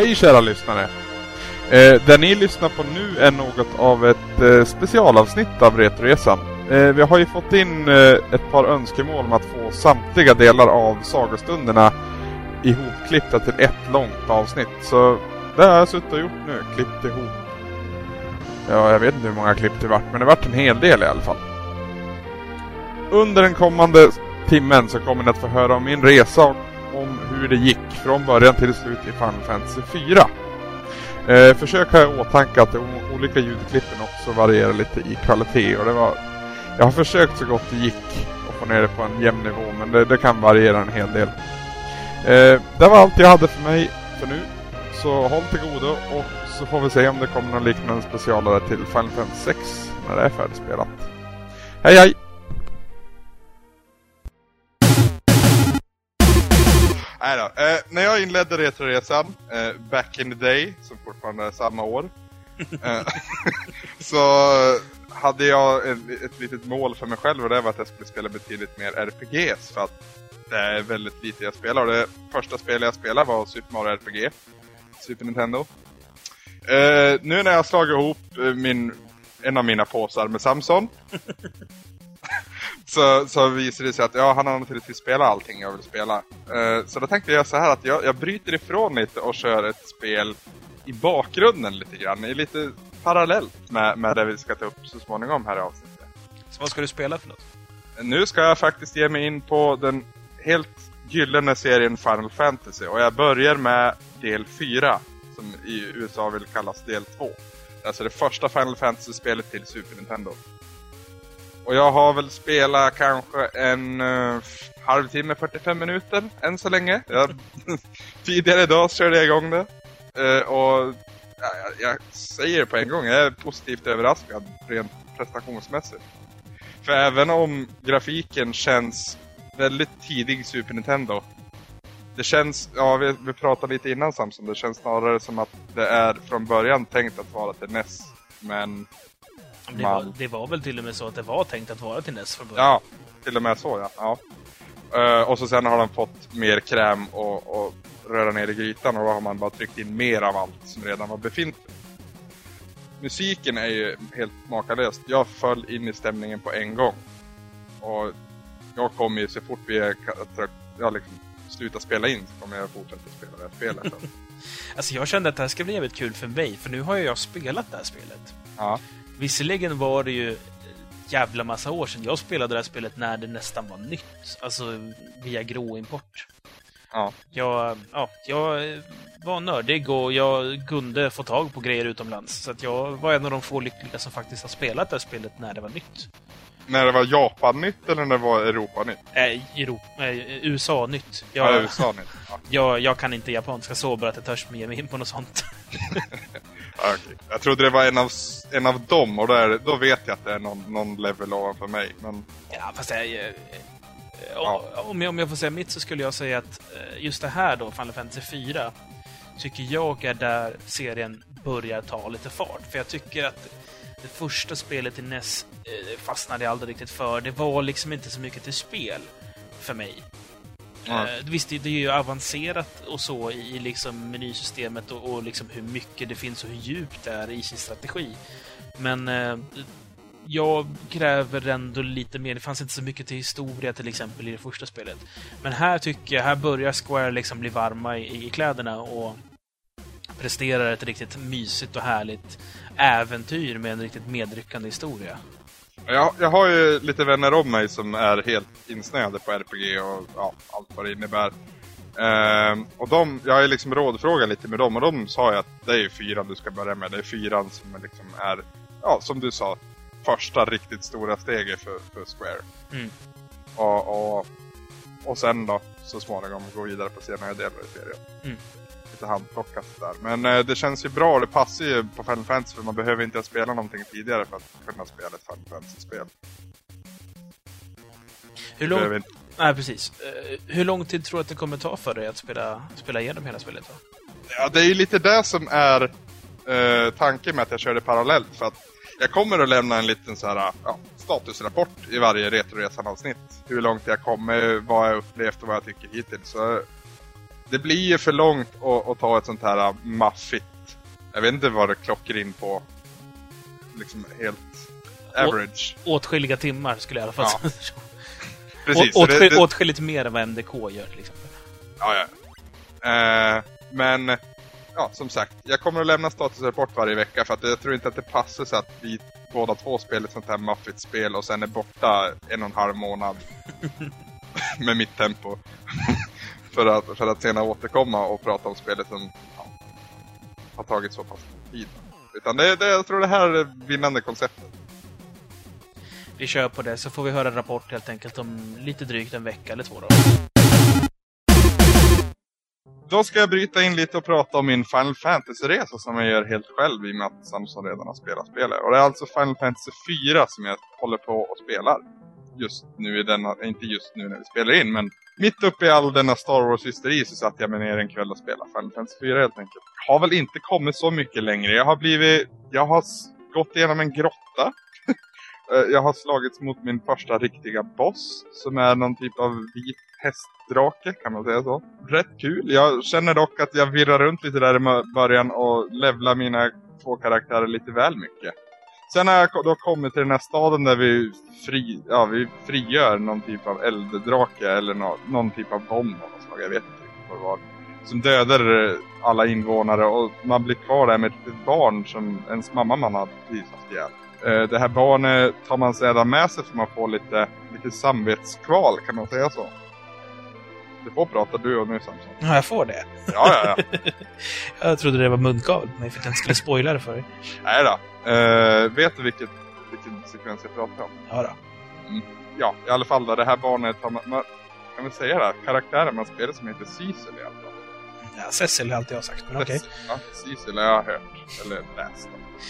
Hej kära lyssnare! Eh, det ni lyssnar på nu är något av ett eh, specialavsnitt av Retroresan. Eh, vi har ju fått in eh, ett par önskemål om att få samtliga delar av sagostunderna ihopklippta till ett långt avsnitt. Så det har jag suttit och gjort nu, klippt ihop. Ja, jag vet inte hur många klipp det vart, men det vart en hel del i alla fall. Under den kommande timmen så kommer ni att få höra om min resa och hur det gick från början till slut i Final Fantasy 4. Eh, försök ha i åtanke att de olika ljudklippen också varierar lite i kvalitet och det var... Jag har försökt så gott det gick att få ner det på en jämn nivå men det, det kan variera en hel del. Eh, det var allt jag hade för mig för nu. Så håll till godo och så får vi se om det kommer någon liknande specialare till Final Fantasy 6 när det är färdigspelat. Hej hej! Nej då. Eh, när jag inledde Retroresan, eh, back in the day, som fortfarande är samma år, eh, så hade jag ett, ett litet mål för mig själv och det var att jag skulle spela betydligt mer RPGs för att det är väldigt lite jag spelar. Och det första spelet jag spelade var Super Mario RPG, Super Nintendo. Eh, nu när jag slagit ihop eh, min, en av mina påsar med Samson så, så visade det sig att ja, han har naturligtvis spelat allting jag vill spela. Uh, så då tänkte jag så här att jag, jag bryter ifrån lite och kör ett spel i bakgrunden lite grann. I lite parallellt med, med det vi ska ta upp så småningom här i avsnittet. Så vad ska du spela för något? Nu ska jag faktiskt ge mig in på den helt gyllene serien Final Fantasy. Och jag börjar med del 4. Som i USA vill kallas del 2. Alltså det första Final Fantasy-spelet till Super Nintendo. Och jag har väl spelat kanske en uh, halvtimme, 45 minuter än så länge. Jag, tidigare idag körde jag igång det. Uh, och ja, jag, jag, säger det på en gång, jag är positivt överraskad rent prestationsmässigt. För även om grafiken känns väldigt tidig Super Nintendo. Det känns, ja vi, vi pratade lite innan Samson, det känns snarare som att det är från början tänkt att vara till NES. Men det var, det var, väl till och med så att det var tänkt att vara till NES från början? Ja, till och med så ja. ja. Uh, och så sen har de fått mer kräm och, och röra ner i grytan och då har man bara tryckt in mer av allt som redan var befintligt. Musiken är ju helt makalöst. Jag föll in i stämningen på en gång. Och jag kommer ju så fort vi är, jag liksom slutar spela in så kommer jag fortsätta spela det här spelet. alltså jag kände att det här ska bli jävligt kul för mig, för nu har ju jag spelat det här spelet. Ja. Visserligen var det ju jävla massa år sedan jag spelade det här spelet när det nästan var nytt. Alltså via gråimport. Ja. Jag, ja, jag var nördig och jag kunde få tag på grejer utomlands. Så att jag var en av de få lyckliga som faktiskt har spelat det här spelet när det var nytt. När det var Japan-nytt eller när det var Europa-nytt? Äh, Europa, äh, USA-nytt. Jag, ja, USA-nytt. Ja. Jag, jag kan inte japanska så bra att jag törs ge mig in på något sånt. okay. Jag trodde det var en av, en av dem och där, då vet jag att det är någon, någon level ovanför mig. Men... Ja, fast jag, jag, ja. om, jag, om jag får säga mitt så skulle jag säga att eh, just det här då, Final Fantasy 4, tycker jag är där serien börjar ta lite fart. För jag tycker att det första spelet i NES eh, fastnade jag aldrig riktigt för. Det var liksom inte så mycket till spel för mig. Mm. Uh, visst, det, är ju avancerat och så i, liksom menysystemet och, och liksom hur mycket det finns och hur djupt det är i sin strategi. Men uh, jag kräver ändå lite mer. Det fanns inte så mycket till historia till exempel i det första spelet. Men här tycker jag, här börjar Square liksom bli varma i, i kläderna och presterar ett riktigt mysigt och härligt äventyr med en riktigt medryckande historia. Jag, jag har ju lite vänner om mig som är helt insnöade på RPG och ja, allt vad det innebär. Uh, och de, jag har ju liksom rådfrågat lite med dem och de sa ju att det är ju fyran du ska börja med. Det är fyran som liksom är, ja som du sa, första riktigt stora steget för, för Square. Mm. Och, och, och sen då så småningom gå vidare på senare delar i serien. Mm lite handplockat där. Men eh, det känns ju bra, det passar ju på Final Fantasy för man behöver inte spela någonting tidigare för att kunna spela ett Final Fantasy-spel. Hur lång... Inte... Nej, precis. Uh, hur lång tid tror du att det kommer ta för dig att spela, spela igenom hela spelet? Då? Ja, det är ju lite det som är uh, tanken med att jag kör det parallellt. För att jag kommer att lämna en liten så här, ja, statusrapport i varje Retroresan-avsnitt. Hur långt jag kommer, vad jag upplevt och vad jag tycker hittills. Så det blir ju för långt att, att ta ett sånt här maffigt. Jag vet inte vad det klockar in på. Liksom helt average. Å, åtskilliga timmar skulle jag i alla fall Ja. Precis. Å, så det- det- åtskilligt mer än vad MDK gör till exempel. Ja, ja. Eh, men, ja, som sagt. Jag kommer att lämna statusrapport varje vecka för att jag tror inte att det passar så att vi båda två spelar ett sånt här maffigt spel och sen är borta en och en halv månad med mitt tempo. För, att, för att senare återkomma och prata om spelet som ja, har tagit så pass tid. Utan det, det, jag tror det här är det vinnande konceptet. Vi kör på det, så får vi höra en rapport helt enkelt om lite drygt en vecka eller två då. Då ska jag bryta in lite och prata om min Final Fantasy-resa som jag gör helt själv i och med att Samson redan har spelat spelet. Och det är alltså Final Fantasy 4 som jag håller på och spelar. Just nu i denna, inte just nu när vi spelar in, men mitt uppe i all denna Star Wars-hysteri så satt jag mig ner en kväll och spelade Final Fantasy 4 helt enkelt. Jag Har väl inte kommit så mycket längre. Jag har blivit, jag har gått igenom en grotta. Eh, jag har slagits mot min första riktiga boss som är någon typ av vit hästdrake, kan man säga så. Rätt kul. Jag känner dock att jag virrar runt lite där i början och levlar mina två karaktärer lite väl mycket. Sen har jag då kommit till den här staden där vi, fri, ja, vi frigör någon typ av elddrake eller nå, någon typ av bomb av något slag. Jag vet inte vad det var. Som dödar eh, alla invånare och man blir kvar där med ett barn som ens mamma man hade precis haft ihjäl. Eh, Det här barnet tar man sedan med sig för man får lite, lite samvetskval, kan man säga så? Du får prata du och nu Samson. Ja, jag får det. Ja, ja, ja. Jag trodde det var munkavel mig för att jag inte skulle spoila det för dig. Nej då. Eh, vet du vilket, vilken sekvens jag pratar om? Ja då. Ja, i alla fall då. Det här barnet har man, man kan vi säga det? Karaktären man spelar som heter Cecil i alla fall. Ja, Cecil har alltid jag sagt, men okej. Ja, Cecil har jag hört. Eller läst. då.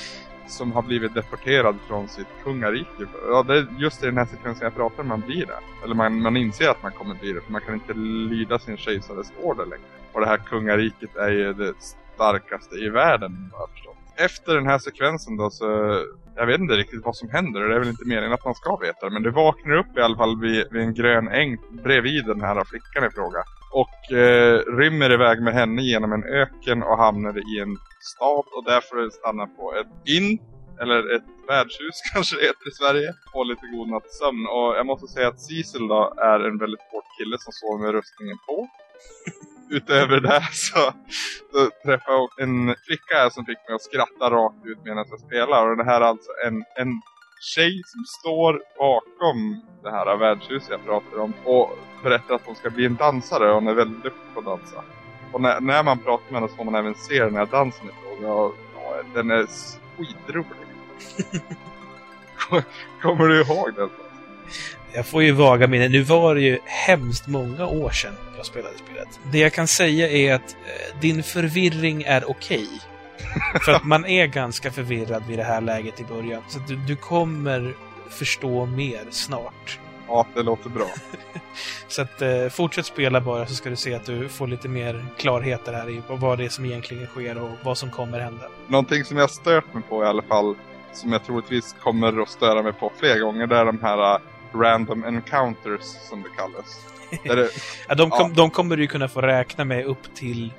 Som har blivit deporterad från sitt kungarike. Ja, det är just i den här sekvensen jag pratar om man blir det. Eller man, man inser att man kommer bli det. För man kan inte lyda sin kejsares order längre. Och det här kungariket är ju det starkaste i världen, vad jag förstått. Efter den här sekvensen då så... Jag vet inte riktigt vad som händer. och Det är väl inte meningen att man ska veta det. Men du vaknar upp i alla fall vid, vid en grön äng bredvid den här flickan i fråga. Och eh, rymmer iväg med henne genom en öken och hamnar i en stad. Och där får du stanna på ett inn. Eller ett värdshus kanske det heter i Sverige. Och lite god nattsömn. Och jag måste säga att Cecil då är en väldigt hård kille som sover med rustningen på. Utöver det så, så träffade jag en flicka här som fick mig att skratta rakt ut medan jag spelar. Och det här är alltså en, en tjej som står bakom det här värdshuset jag pratar om. Och berättar att hon ska bli en dansare och hon är väldigt duktig på att dansa. Och när, när man pratar med henne så får man även se den här dansen i fråga. Och, ja, den är skitrolig. Kommer du ihåg den? Jag får ju vaga minnen. Nu var det ju hemskt många år sedan jag spelade spelet. Det jag kan säga är att eh, din förvirring är okej. För att man är ganska förvirrad vid det här läget i början. Så du, du kommer förstå mer snart. Ja, det låter bra. Så att eh, fortsätt spela bara så ska du se att du får lite mer klarheter här i vad det är som egentligen sker och vad som kommer hända. Någonting som jag stört mig på i alla fall. Som jag troligtvis kommer att störa mig på fler gånger. Det är de här uh, random encounters som det kallas. Ja, de, kom, Ja. de kommer du kunna få räkna med upp till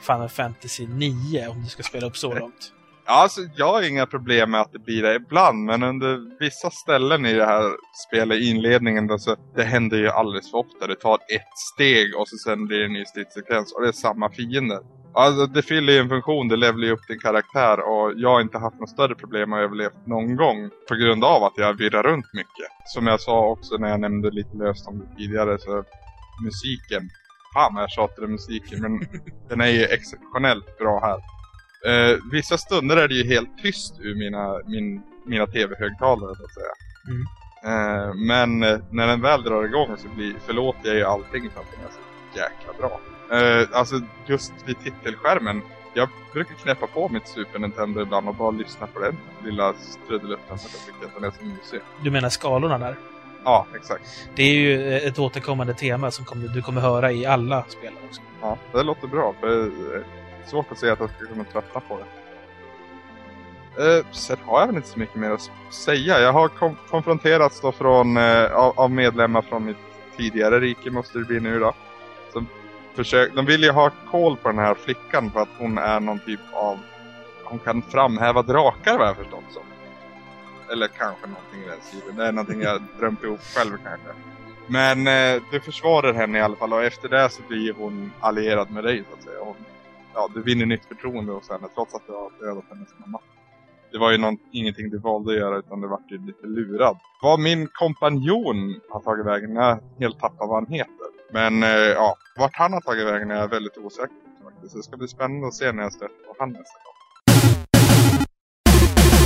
Final Fantasy 9 om du ska spela upp så långt. Ja, alltså, jag har inga problem med att det blir det ibland, men under vissa ställen i det här spelet, i inledningen, då, så det händer ju alldeles för ofta. Det tar ett steg och så sen blir det en ny stridssekvens och det är samma fiender. Alltså, det fyller ju en funktion, det levlar ju upp din karaktär och jag har inte haft något större problem att överleva någon gång på grund av att jag virrar runt mycket. Som jag sa också när jag nämnde lite löst om det tidigare, så musiken. Fan vad jag tjatade musiken, men den är ju exceptionellt bra här. Eh, vissa stunder är det ju helt tyst ur mina, min, mina tv-högtalare så att säga. Mm. Eh, men eh, när den väl drar igång så blir, förlåter jag ju allting för att den är så jäkla bra. Eh, alltså just vid titelskärmen. Jag brukar knäppa på mitt Super Nintendo ibland och bara lyssna på den lilla trudelutten för jag tycker att den är så mysig. Du menar skalorna där? Ja, exakt. Det är ju ett återkommande tema som kommer, du kommer höra i alla spel också. Ja, det låter bra. För det är svårt att se att jag ska kunna tröttna på det. Eh, sen har jag väl inte så mycket mer att säga. Jag har konfronterats då från, eh, av, av medlemmar från mitt tidigare rike måste det bli nu då försöker, de vill ju ha koll på den här flickan för att hon är någon typ av... Hon kan framhäva drakar vad jag förstått som. Eller kanske någonting i den stilen. Det är någonting jag drömt ihop själv kanske. Men eh, du försvarar henne i alla fall och efter det så blir hon allierad med dig så att säga. Hon, ja, du vinner nytt förtroende hos henne trots att du har dödat hennes mamma. Det var ju någon, ingenting du valde att göra utan du vart ju lite lurad. Vad min kompanjon har tagit vägen, jag helt tappat vad han heter. Men eh, ja, vart han har tagit vägen är jag väldigt osäker på faktiskt. Det ska bli spännande att se när jag stöter på han nästa gång.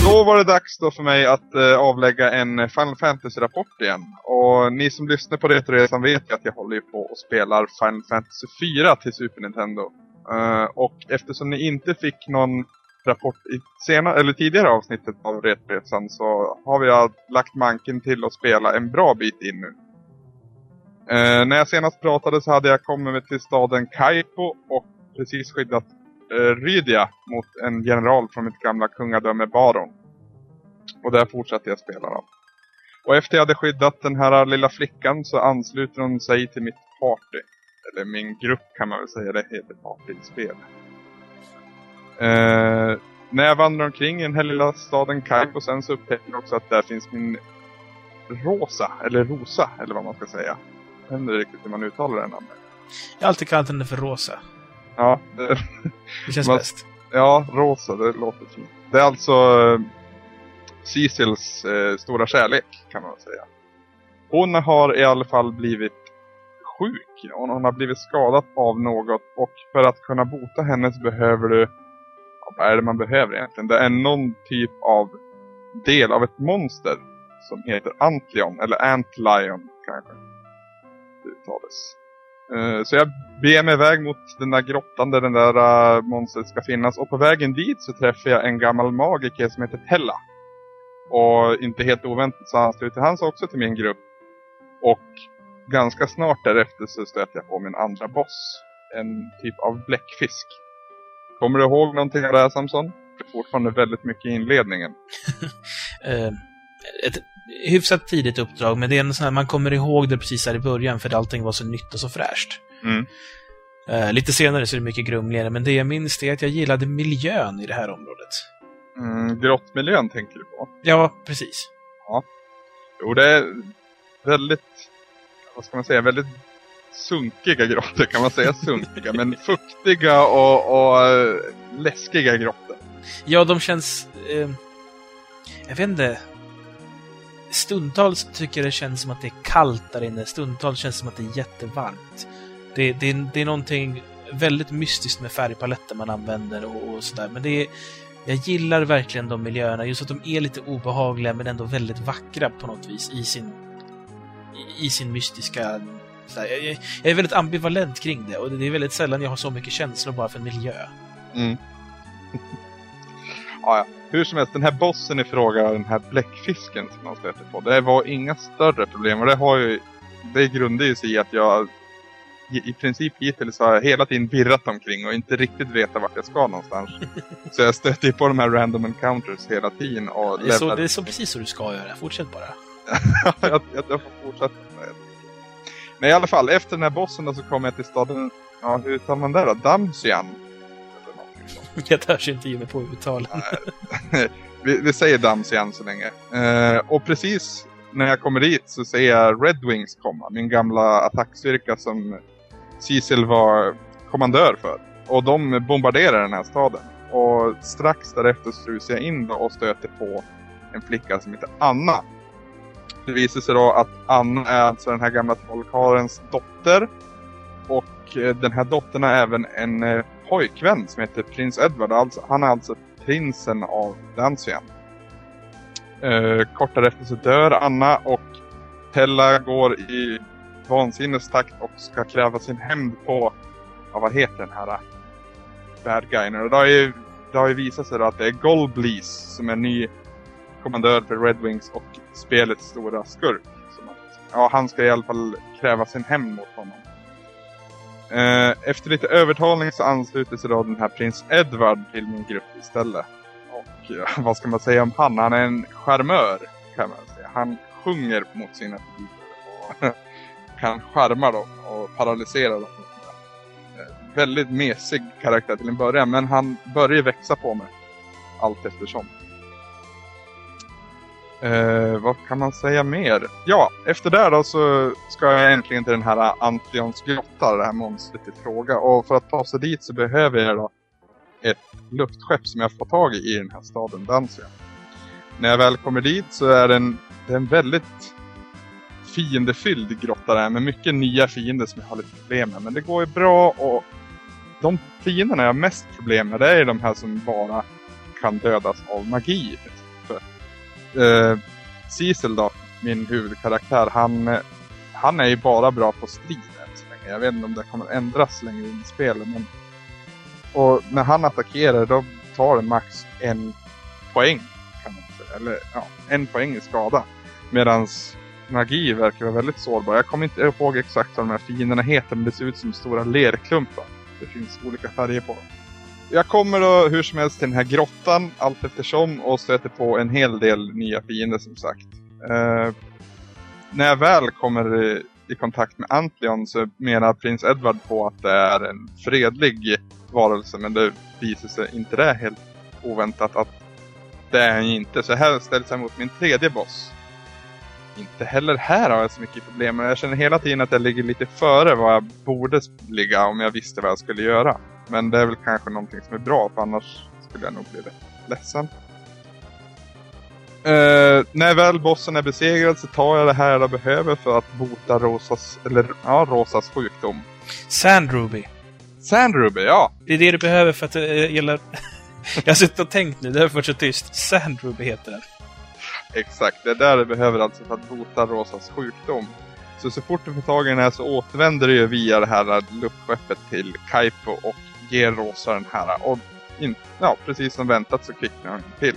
Då var det dags då för mig att eh, avlägga en Final Fantasy-rapport igen. Och ni som lyssnar på Retoresan vet ju att jag håller på och spelar Final Fantasy 4 till Super Nintendo. Uh, och eftersom ni inte fick någon rapport i sena, eller tidigare avsnittet av Retoresan så har vi lagt manken till att spela en bra bit in nu. Eh, när jag senast pratade så hade jag kommit till staden Kaipo och precis skyddat eh, Rydia mot en general från mitt gamla kungadöme Baron. Och där fortsatte jag spela då. Och efter jag hade skyddat den här lilla flickan så ansluter hon sig till mitt party. Eller min grupp kan man väl säga, det heter partyspel. Eh, när jag vandrar omkring i den här lilla staden Kaipo sen så upptäcker jag också att där finns min Rosa, eller Rosa, eller vad man ska säga. Inte riktigt hur man uttalar det namnet. Jag har alltid kallat henne för Rosa. Ja, det, det känns man, bäst. Ja, Rosa, det låter fint. Det är alltså Cecils eh, stora kärlek kan man säga. Hon har i alla fall blivit sjuk. Hon, hon har blivit skadad av något och för att kunna bota henne så behöver du ja, vad är det man behöver egentligen? Det är någon typ av del av ett monster som heter Antlion eller Antlion kanske uttalas. Uh, så jag beger mig iväg mot den där grottan där den där uh, monstret ska finnas och på vägen dit så träffar jag en gammal magiker som heter Tella. Och inte helt oväntat så ansluter han sig också till min grupp. Och ganska snart därefter så stöter jag på min andra boss. En typ av bläckfisk. Kommer du ihåg någonting av det här Samson? Det är fortfarande väldigt mycket i inledningen. uh, ett hyfsat tidigt uppdrag, men det är en sån här, man kommer ihåg det precis här i början för allting var så nytt och så fräscht. Mm. Uh, lite senare så är det mycket grumligare, men det jag minns är att jag gillade miljön i det här området. Mm, grottmiljön tänker du på? Ja, precis. Ja. Jo, det är väldigt, vad ska man säga, väldigt sunkiga grottor. Kan man säga sunkiga? men fuktiga och, och äh, läskiga grottor. Ja, de känns... Eh, jag vet inte. Stundtals tycker jag det känns som att det är kallt där inne. Stundtals känns det som att det är jättevarmt. Det, det, det är någonting väldigt mystiskt med färgpaletten man använder och, och sådär. Men det är, jag gillar verkligen de miljöerna, just att de är lite obehagliga men ändå väldigt vackra på något vis i sin, i, i sin mystiska... Här, jag, jag, är väldigt ambivalent kring det och det är väldigt sällan jag har så mycket känslor bara för en miljö. Mm. ja, ja. Hur som helst, den här bossen i fråga, den här bläckfisken som man stöter på, det var inga större problem och det har ju det grundar ju sig i att jag i princip hittills har jag hela tiden virrat omkring och inte riktigt vetat vart jag ska någonstans. så jag stöter på de här random encounters hela tiden. Och det, är så, det är så precis så du ska göra. Fortsätt bara. jag, jag, jag, får fortsätta. Men i alla fall, efter den här bossen då så kommer jag till staden, ja hur uttalar man det då? Damsian? Det törs inte ge mig på uttal. vi, vi säger Damsian så länge. Eh, och precis när jag kommer dit så ser jag Red Wings komma. Min gamla attackstyrka som Cecil var kommandör för. Och de bombarderar den här staden. Och strax därefter strusar jag in och stöter på en flicka som heter Anna. Det visar sig då att Anna är alltså den här gamla trollkarlens dotter. Och eh, den här dottern är även en eh, pojkvän som heter prins Edward. Alltså, han är alltså prinsen av Dansien. Eh, kort därefter så dör Anna och Tella går i vansinnestakt och ska kräva sin hämnd på, ja, vad heter den här äh, bad guyen? Och det har ju, det har ju visat sig att det är Golblees som är ny kommandör för Red Wings och spelets stora skurk. Ja, han ska i alla fall kräva sin hämnd mot honom. Eh, efter lite övertalning så ansluter sig då den här prins Edward till min grupp istället. Och ja, eh, vad ska man säga om han? Han är en charmör kan man säga. Han sjunger mot sina publiker och kan charma dem och paralysera dem. Eh, väldigt mesig karaktär till en början. Men han börjar växa på mig. Allt eftersom. Eh, vad kan man säga mer? Ja, efter det då så ska jag äntligen till den här Antions grotta, det här monstret i fråga. Och för att ta sig dit så behöver jag då ett luftskepp som jag får tag i i den här staden Dansia. När jag väl kommer dit så är den, det är en väldigt fiendefylld grotta där med mycket nya fiender som jag har lite problem med. Men det går ju bra och de fienderna jag har mest problem med det är de här som bara kan dödas av magi. Eh, Cecil då, min huvudkaraktär, han, han är ju bara bra på strid än så länge. Jag vet inte om det kommer ändras längre in i spelet. Men... Och när han attackerar då tar det max en poäng. Kan man säga. Eller ja, en poäng i skada. Medans magi verkar vara väldigt sårbar. Jag kommer inte ihåg exakt vad de här fienderna heter men det ser ut som stora lerklumpar. Det finns olika färger på dem. Jag kommer då hur som helst till den här grottan allt eftersom och stöter på en hel del nya fiender som sagt. Eh, när jag väl kommer i kontakt med Antlion så menar prins Edward på att det är en fredlig varelse men det visar sig inte det helt oväntat att det är han inte. Så här ställs han mot min tredje boss inte heller här har jag så mycket problem. Men jag känner hela tiden att jag ligger lite före vad jag borde ligga om jag visste vad jag skulle göra. Men det är väl kanske någonting som är bra, för annars skulle jag nog bli rätt ledsen. Uh, när väl bossen är besegrad så tar jag det här jag behöver för att bota Rosas, eller, ja, Rosas sjukdom. Sandruby. Sandruby, ja. Det är det du behöver för att uh, gäller... jag har suttit och tänkt nu, det har varit så tyst. Sandruby heter den. Exakt, det är där du behöver alltså för att bota Rosas sjukdom. Så så fort du får tag i den här så återvänder du via det här luftskeppet till Kaipo och ger Rosa den här. Och in, ja, precis som väntat så kvicknar hon till.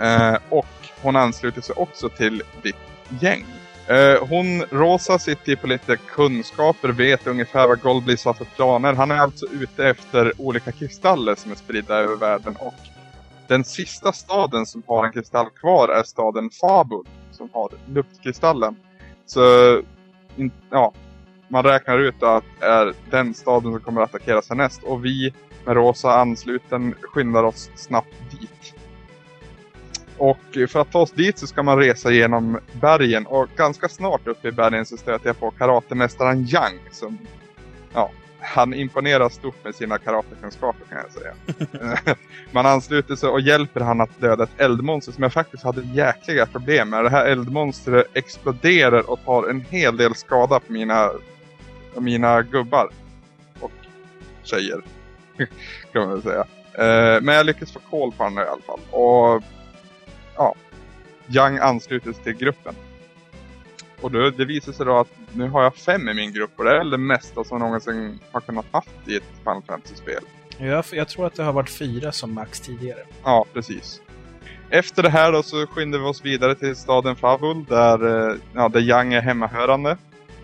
Eh, och hon ansluter sig också till ditt gäng. Eh, hon, Rosa sitter ju på lite kunskaper, vet ungefär vad Goldbliss har för planer. Han är alltså ute efter olika kristaller som är spridda över världen och den sista staden som har en kristall kvar är staden Fabul som har luftkristallen. Så in, ja, man räknar ut att det är den staden som kommer att attackeras härnäst. Och vi med rosa ansluten skyndar oss snabbt dit. Och för att ta oss dit så ska man resa genom bergen och ganska snart uppe i bergen så stöter jag på karatemästaren Yang som ja, han imponerar stort med sina karatekunskaper kan jag säga. Man ansluter sig och hjälper han att döda ett eldmonster som jag faktiskt hade jäkliga problem med. Det här eldmonstret exploderar och tar en hel del skada på mina, mina gubbar. Och tjejer. kan man väl säga. Eh, men jag lyckas få koll på honom i alla fall. Och ja, Young ansluter sig till gruppen. Och då, det visar sig då att nu har jag fem i min grupp och det är det mesta som någonsin har kunnat haft i ett Final Fantasy-spel. Jag, jag tror att det har varit fyra som max tidigare. Ja, precis. Efter det här då så skyndar vi oss vidare till staden Favul där, eh, ja, där Young är hemmahörande.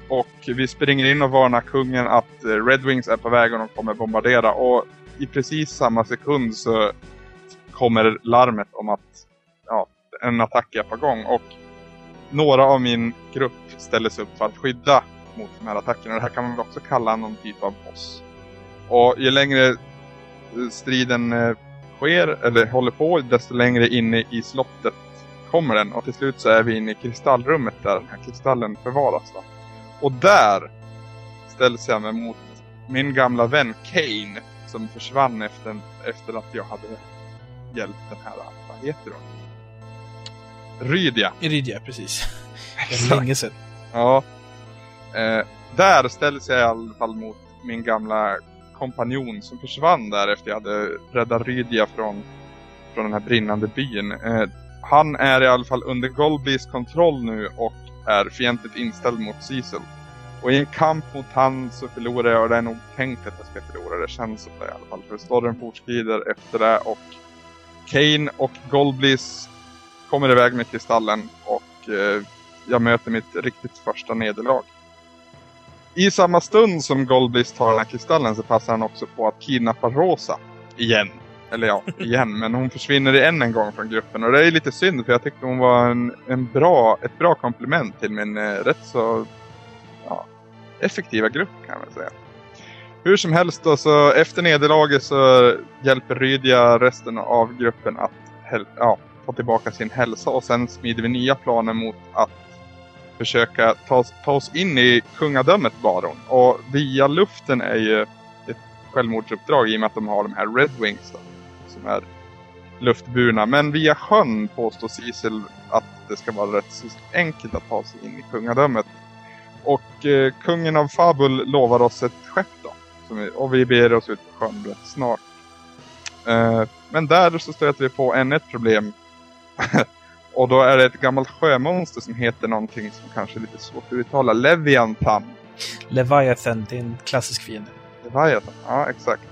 Och vi springer in och varnar kungen att eh, Red Wings är på väg och de kommer bombardera. Och i precis samma sekund så kommer larmet om att ja, en attack är på gång. Och några av min grupp ställer sig upp för att skydda mot de här attackerna. Det här kan man också kalla någon typ av boss. Och ju längre striden eh, sker, eller håller på, desto längre inne i slottet kommer den. Och till slut så är vi inne i kristallrummet där den här kristallen förvaras. Då. Och där ställs jag mig mot min gamla vän Kane som försvann efter, efter att jag hade hjälpt den här, vad heter hon? Rydja. Rydja, precis. Det är länge sedan. Ja. Eh, där ställdes jag i alla fall mot min gamla kompanjon som försvann där efter jag hade räddat Rydia från, från den här brinnande byn. Eh, han är i alla fall under Golbys kontroll nu och är fientligt inställd mot Cecil. Och i en kamp mot han så förlorar jag och det är nog tänkt att jag ska förlora. Det känns som det i alla fall. För storyn fortskrider efter det och Kane och Golblis kommer iväg med kristallen och eh, jag möter mitt riktigt första nederlag. I samma stund som Goldblist tar den här kristallen så passar han också på att kidnappa Rosa. Igen. Eller ja, igen. men hon försvinner än en gång från gruppen. Och det är lite synd för jag tyckte hon var en, en bra, ett bra komplement till min eh, rätt så ja, effektiva grupp kan man säga. Hur som helst då, så efter nederlaget så hjälper Rydia resten av gruppen att ja, få tillbaka sin hälsa och sen smider vi nya planer mot att försöka ta, ta oss in i kungadömet Baron. Och via luften är ju ett självmordsuppdrag i och med att de har de här Red Wings då, som är luftburna. Men via sjön påstår Cecil att det ska vara rätt enkelt att ta sig in i kungadömet. Och eh, kungen av Fabul lovar oss ett skepp då. Vi, och vi ber oss ut på sjön rätt snart. Eh, men där så stöter vi på ännu ett problem. och då är det ett gammalt sjömonster som heter någonting som kanske är lite svårt att uttala. Leviathan. Leviathan, det är en klassisk fiende. Leviathan, ja exakt.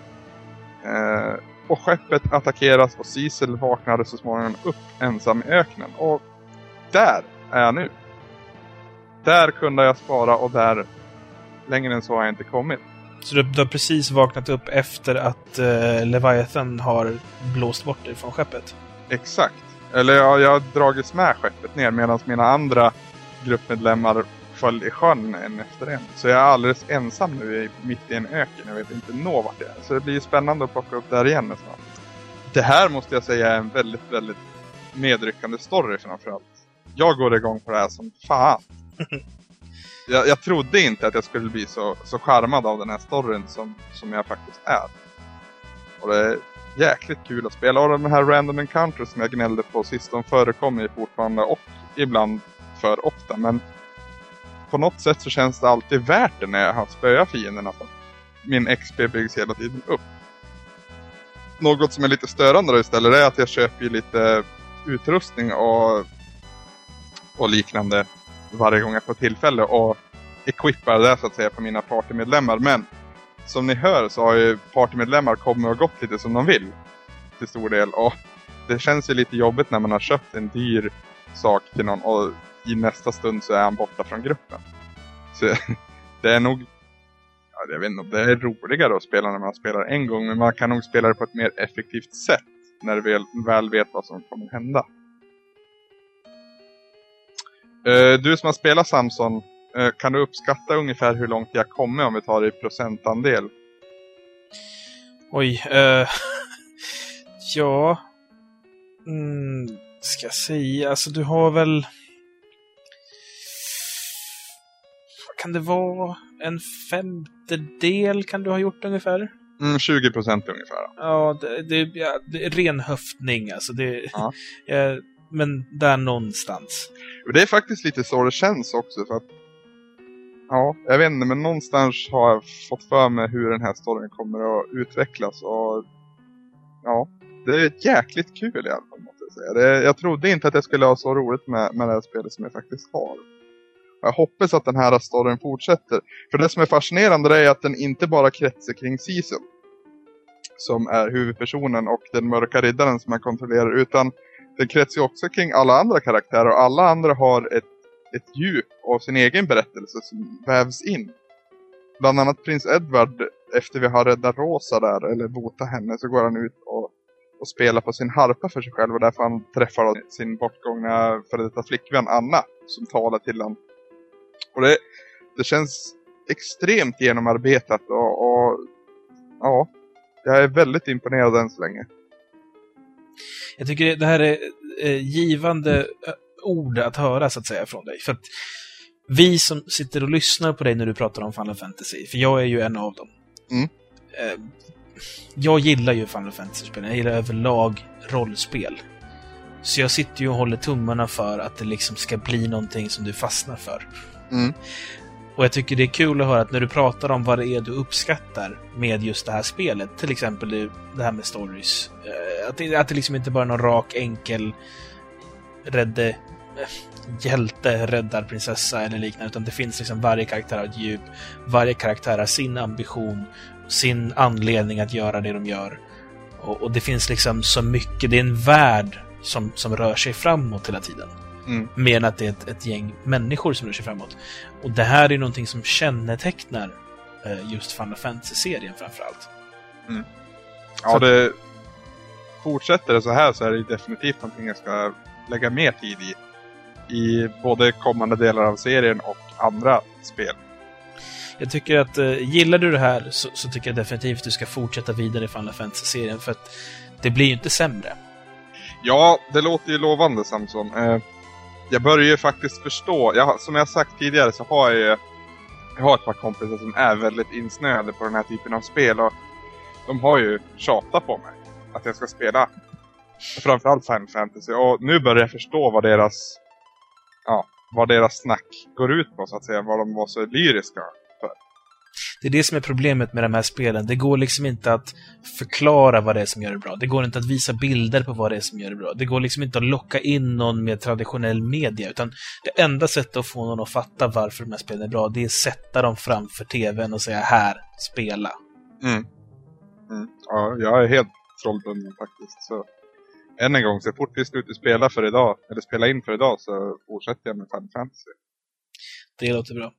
Eh, och skeppet attackeras och Sisel vaknade så småningom upp ensam i öknen. Och där är jag nu. Där kunde jag spara och där längre än så har jag inte kommit. Så du, du har precis vaknat upp efter att uh, Leviathan har blåst bort dig från skeppet? Exakt. Eller jag, jag har dragits med skeppet ner medan mina andra gruppmedlemmar föll i sjön en efter en. Så jag är alldeles ensam nu mitt i en öken. Jag vet inte nå vart jag är. Så det blir spännande att plocka upp där igen nästan. Det här måste jag säga är en väldigt, väldigt medryckande story framförallt. Jag går igång på det här som fan. jag, jag trodde inte att jag skulle bli så, så charmad av den här storyn som, som jag faktiskt är. Och det jäkligt kul att spela. Och de här random encounters som jag gnällde på sist, de förekommer ju fortfarande och ibland för ofta. Men på något sätt så känns det alltid värt det när jag har spöat fienderna. För min XP byggs hela tiden upp. Något som är lite störande då istället är att jag köper ju lite utrustning och, och liknande varje gång jag får tillfälle och equippar det så att säga på mina partymedlemmar. Men som ni hör så har ju partymedlemmar kommit och gått lite som de vill. Till stor del. Och det känns ju lite jobbigt när man har köpt en dyr sak till någon och i nästa stund så är han borta från gruppen. Så det är nog ja, jag vet inte, om det är roligare att spela när man spelar en gång men man kan nog spela det på ett mer effektivt sätt när du väl, väl vet vad som kommer hända. Uh, du som har spelat Samson, kan du uppskatta ungefär hur långt jag kommer om vi tar det i procentandel? Oj, uh, ja... Mm, ska jag säga, alltså du har väl... Kan det vara? En femtedel kan du ha gjort ungefär? Mm, 20 procent ungefär. Ja, det, det, ja, det är ren höftning alltså. Det, ja, men där någonstans. Det är faktiskt lite så det känns också för att Ja, jag vet inte, men någonstans har jag fått för mig hur den här storyn kommer att utvecklas och ja, det är jäkligt kul i alla fall måste jag säga. Det, jag trodde inte att jag skulle ha så roligt med, med det här spelet som jag faktiskt har. Jag hoppas att den här storyn fortsätter. För det som är fascinerande är att den inte bara kretsar kring Sisu. Som är huvudpersonen och den mörka riddaren som man kontrollerar. Utan den kretsar också kring alla andra karaktärer. Och alla andra har ett, ett djup av sin egen berättelse som vävs in. Bland annat prins Edward, efter vi har räddat Rosa där, eller botat henne, så går han ut och, och spelar på sin harpa för sig själv. Och därför han träffar sin bortgångna före detta flickvän Anna, som talar till honom. Och det, det känns extremt genomarbetat och, och ja, jag är väldigt imponerad än så länge. Jag tycker det här är givande ord att höra så att säga från dig. För att vi som sitter och lyssnar på dig när du pratar om Final Fantasy, för jag är ju en av dem. Mm. Eh, jag gillar ju Final Fantasy-spel. Jag gillar överlag rollspel. Så jag sitter ju och håller tummarna för att det liksom ska bli någonting som du fastnar för. Mm. Och jag tycker det är kul att höra att när du pratar om vad det är du uppskattar med just det här spelet, till exempel det här med stories, eh, att det, att det liksom inte bara är någon rak, enkel rädde hjälte räddar prinsessa eller liknande, utan det finns liksom varje karaktär har ett djup, varje karaktär har sin ambition, sin anledning att göra det de gör. Och, och det finns liksom så mycket, det är en värld som, som rör sig framåt hela tiden. Mm. Mer än att det är ett, ett, gäng människor som rör sig framåt. Och det här är någonting som kännetecknar eh, just Final Fantasy-serien framförallt. Mm. Ja, så det... Fortsätter det så här så är det definitivt någonting jag ska lägga mer tid i. I både kommande delar av serien och andra spel. Jag tycker att uh, gillar du det här så, så, tycker jag definitivt att du ska fortsätta vidare i Final Fantasy-serien för att det blir ju inte sämre. Ja, det låter ju lovande Samson. Uh, jag börjar ju faktiskt förstå. Jag, som jag sagt tidigare så har jag jag har ett par kompisar som är väldigt insnöade på den här typen av spel och de har ju tjatat på mig att jag ska spela framförallt Final Fantasy och nu börjar jag förstå vad deras ja, vad deras snack går ut på så att säga, vad de var så lyriska för. Det är det som är problemet med de här spelen. Det går liksom inte att förklara vad det är som gör det bra. Det går inte att visa bilder på vad det är som gör det bra. Det går liksom inte att locka in någon med traditionell media, utan det enda sättet att få någon att fatta varför de här spelen är bra, det är att sätta dem framför tvn och säga här, spela. Mm. Mm. Ja, jag är helt trollbunden faktiskt. Så än en gång, så fort vi slutar spela för idag, eller spela in för idag, så fortsätter jag med Final Fantasy. Det låter bra.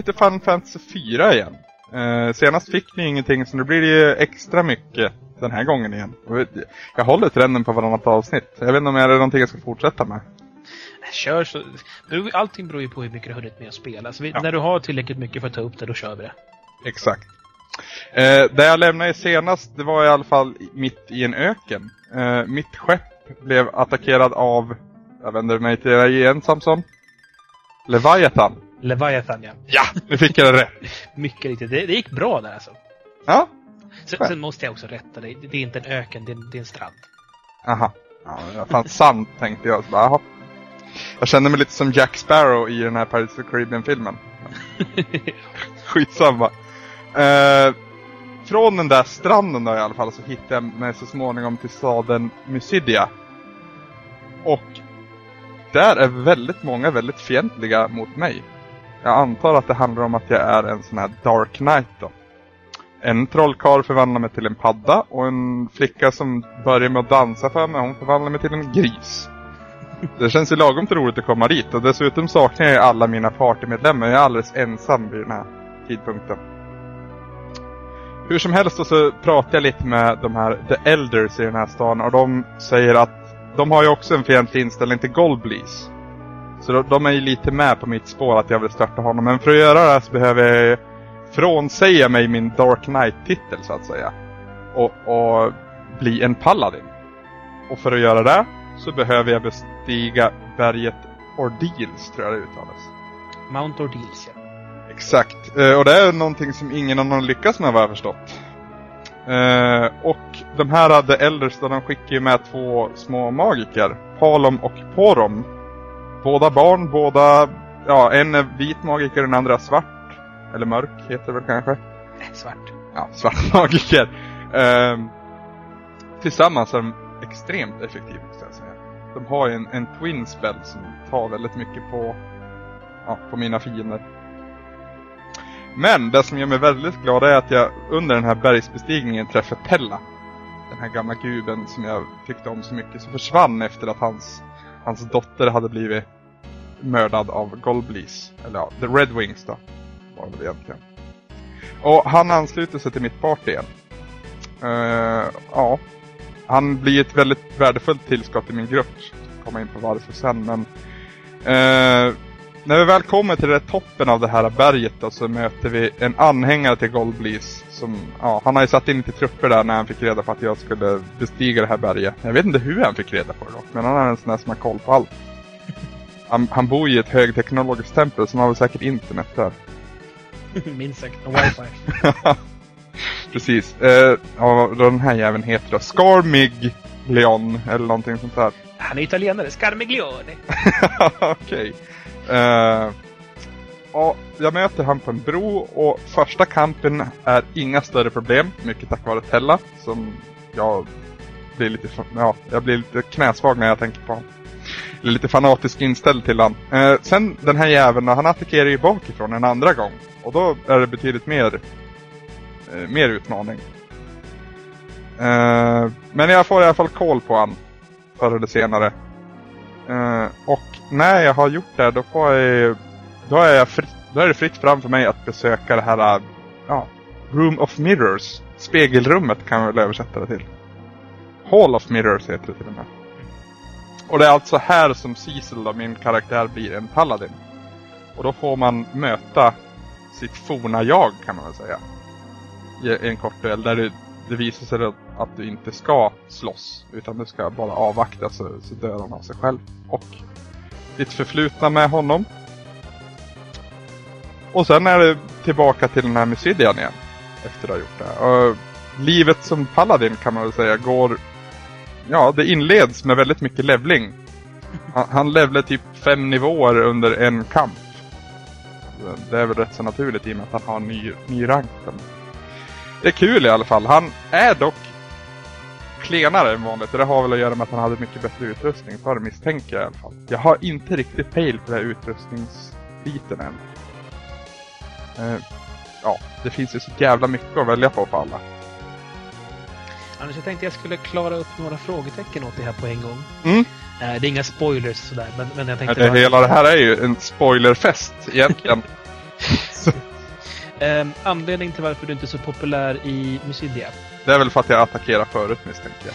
Lite Final Fantasy 4 igen. Eh, senast fick ni ingenting så nu blir det ju extra mycket den här gången igen. Jag håller trenden på varannat avsnitt. Jag vet inte om det är någonting jag ska fortsätta med. Kör så. Allting beror ju på hur mycket du har hunnit med att spela. Så vi, ja. när du har tillräckligt mycket för att ta upp det, då kör vi det. Exakt. Eh, det jag lämnade senast, det var i alla fall mitt i en öken. Eh, mitt skepp blev attackerad av, jag vänder mig till dig igen Samson. Leviathan. Leviathan, ja. Ja, nu fick jag det rätt. Mycket riktigt. Det, det, gick bra där alltså. Ja. Sen, sen, måste jag också rätta dig. Det är inte en öken, det är, det är en strand. Aha. Ja, fan sant tänkte jag. Så bara, aha. Jag kände mig lite som Jack Sparrow i den här Pirates of Caribbean-filmen. Skitsamma. Uh, från den där stranden då i alla fall så hittade jag mig så småningom till staden Mysidia. Och där är väldigt många väldigt fientliga mot mig. Jag antar att det handlar om att jag är en sån här Dark Knight då. En trollkarl förvandlar mig till en padda och en flicka som börjar med att dansa för mig, hon förvandlar mig till en gris. Det känns ju lagom till roligt att komma dit och dessutom saknar jag alla mina partymedlemmar. Jag är alldeles ensam vid den här tidpunkten. Hur som helst så pratar jag lite med de här The Elders i den här stan och de säger att de har ju också en fientlig inställning till Goldblees. Så de är ju lite med på mitt spår att jag vill starta honom. Men för att göra det här så behöver jag frånsäga mig min Dark Knight-titel så att säga. Och, och bli en paladin. Och för att göra det så behöver jag bestiga berget Ordeals, tror jag det uttalas. Mount Ordeals, ja. Exakt. Eh, och det är någonting som ingen annan lyckas med vad jag förstått. Eh, och de här The Elders, de skickar ju med två små magiker. Palom och Porom. Båda barn, båda... Ja, en är vit magiker, den andra svart. Eller mörk heter det väl kanske? Svart. Ja, svart magiker. Eh, tillsammans är de extremt effektiva, måste jag säga. De har ju en, en twin spell som tar väldigt mycket på, ja, på mina fiender. Men det som gör mig väldigt glad är att jag under den här bergsbestigningen träffar Pella. Den här gamla guben som jag tyckte om så mycket som försvann efter att hans, hans dotter hade blivit mördad av Golblees. Eller ja, The Red Wings då. Var det egentligen. Och han ansluter sig till mitt party igen. Uh, ja. Han blir ett väldigt värdefullt tillskott i min grupp. Komma in på varför sen men. Uh, när vi väl kommer till det toppen av det här berget då, så möter vi en anhängare till Goldbleeze. Som, ja, han har ju satt in lite trupper där när han fick reda på att jag skulle bestiga det här berget. Jag vet inte hur han fick reda på det dock, men han är en sån där som har koll på allt. Han, han bor i ett högteknologiskt tempel som har väl säkert internet där. Minst sagt, och wifi. Precis. Eh, ja, den här jäveln heter då Scarmig Leon eller någonting sånt där. Han är italienare, Scarmiglione. Okej. Okay. Uh, ja, jag möter han på en bro och första kampen är inga större problem. Mycket tack vare Tella som jag blir lite, ja, jag blir lite knäsvag när jag tänker på honom. Lite fanatisk inställd till han. Eh, sen den här jäveln, han attackerar ju bakifrån en andra gång. Och då är det betydligt mer, eh, mer utmaning. Eh, men jag får i alla fall koll på han. Förr eller senare. Eh, och när jag har gjort det, då får jag då är, jag fri, då är det fritt fram för mig att besöka det här ja, Room of Mirrors. Spegelrummet kan vi väl översätta det till. Hall of Mirrors heter det till och med. Och det är alltså här som Cecil, då, min karaktär, blir en paladin. Och då får man möta sitt forna jag kan man väl säga. I en kort duell där det, det visar sig att du inte ska slåss. Utan du ska bara avvakta så, så dör han av sig själv. Och ditt förflutna med honom. Och sen är det tillbaka till den här Mysidian igen. Efter att ha gjort det. Och livet som Paladin kan man väl säga går... Ja, det inleds med väldigt mycket levling. Han, han levlar typ fem nivåer under en kamp. Det är väl rätt så naturligt i och med att han har ny, ny rank. Det är kul i alla fall. Han är dock klenare än vanligt. Det har väl att göra med att han hade mycket bättre utrustning förr misstänker jag i alla fall. Jag har inte riktigt pejl på den här utrustningsbiten än. Uh, ja, det finns ju så jävla mycket att välja på för alla. Annars jag tänkte jag skulle klara upp några frågetecken åt det här på en gång. Mm. Uh, det är inga spoilers sådär, men, men jag tänkte... Det, hela det här är ju en spoilerfest egentligen. um, anledning till varför du inte är så populär i Mysidia? Det är väl för att jag attackerade förut misstänker jag.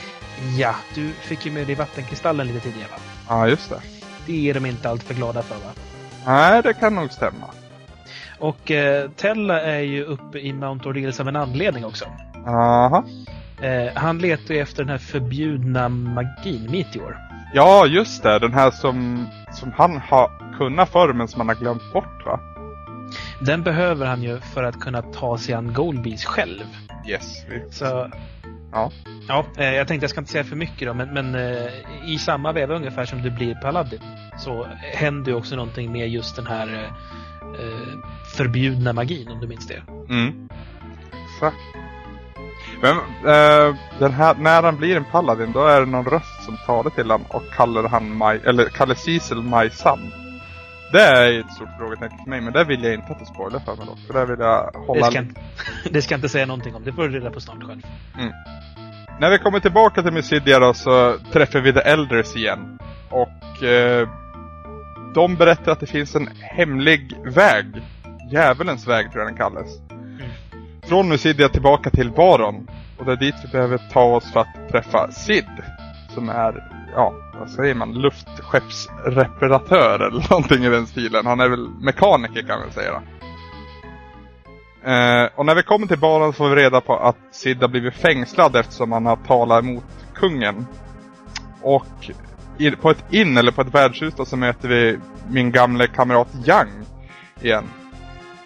Ja, du fick ju med dig vattenkristallen lite tidigare va? Ja, just det. Det är de inte alltför glada för va? Nej, det kan nog stämma. Och eh, Tella är ju uppe i Mount Ordeals av en anledning också. Aha. Eh, han letar ju efter den här förbjudna magin, Meteor. Ja, just det. Den här som, som han har kunnat förr men som han har glömt bort va? Den behöver han ju för att kunna ta sig an Goldbees själv. Yes. Så, ja. Ja, eh, jag tänkte jag ska inte säga för mycket då, men, men eh, i samma veva ungefär som du blir Paladin så händer ju också någonting med just den här eh, förbjudna magin, om du minns det. Mm. Exakt. Men eh, den här, när han blir en paladin då är det någon röst som talar till honom och kallar han my, eller kallar Cecil my son. Det är ett stort frågetecken för mig, men det vill jag inte att du spoilar för mig då. För det vill jag hålla... Det ska, inte, det ska inte säga någonting om. Det får du reda på snart själv. När vi kommer tillbaka till Mysidia då så träffar vi The Elders igen. Och eh, de berättar att det finns en hemlig väg. Djävulens väg tror jag den kallas. Från Mysidia tillbaka till Baron. Och det är dit vi behöver ta oss för att träffa Sid. Som är, ja, vad säger man, luftskeppsreparatör eller någonting i den stilen. Han är väl mekaniker kan man säga. Eh, och när vi kommer till Baron så får vi reda på att Sid har blivit fängslad eftersom han har talat emot kungen. Och på ett in, eller på ett värdshus då, så möter vi min gamle kamrat Yang igen.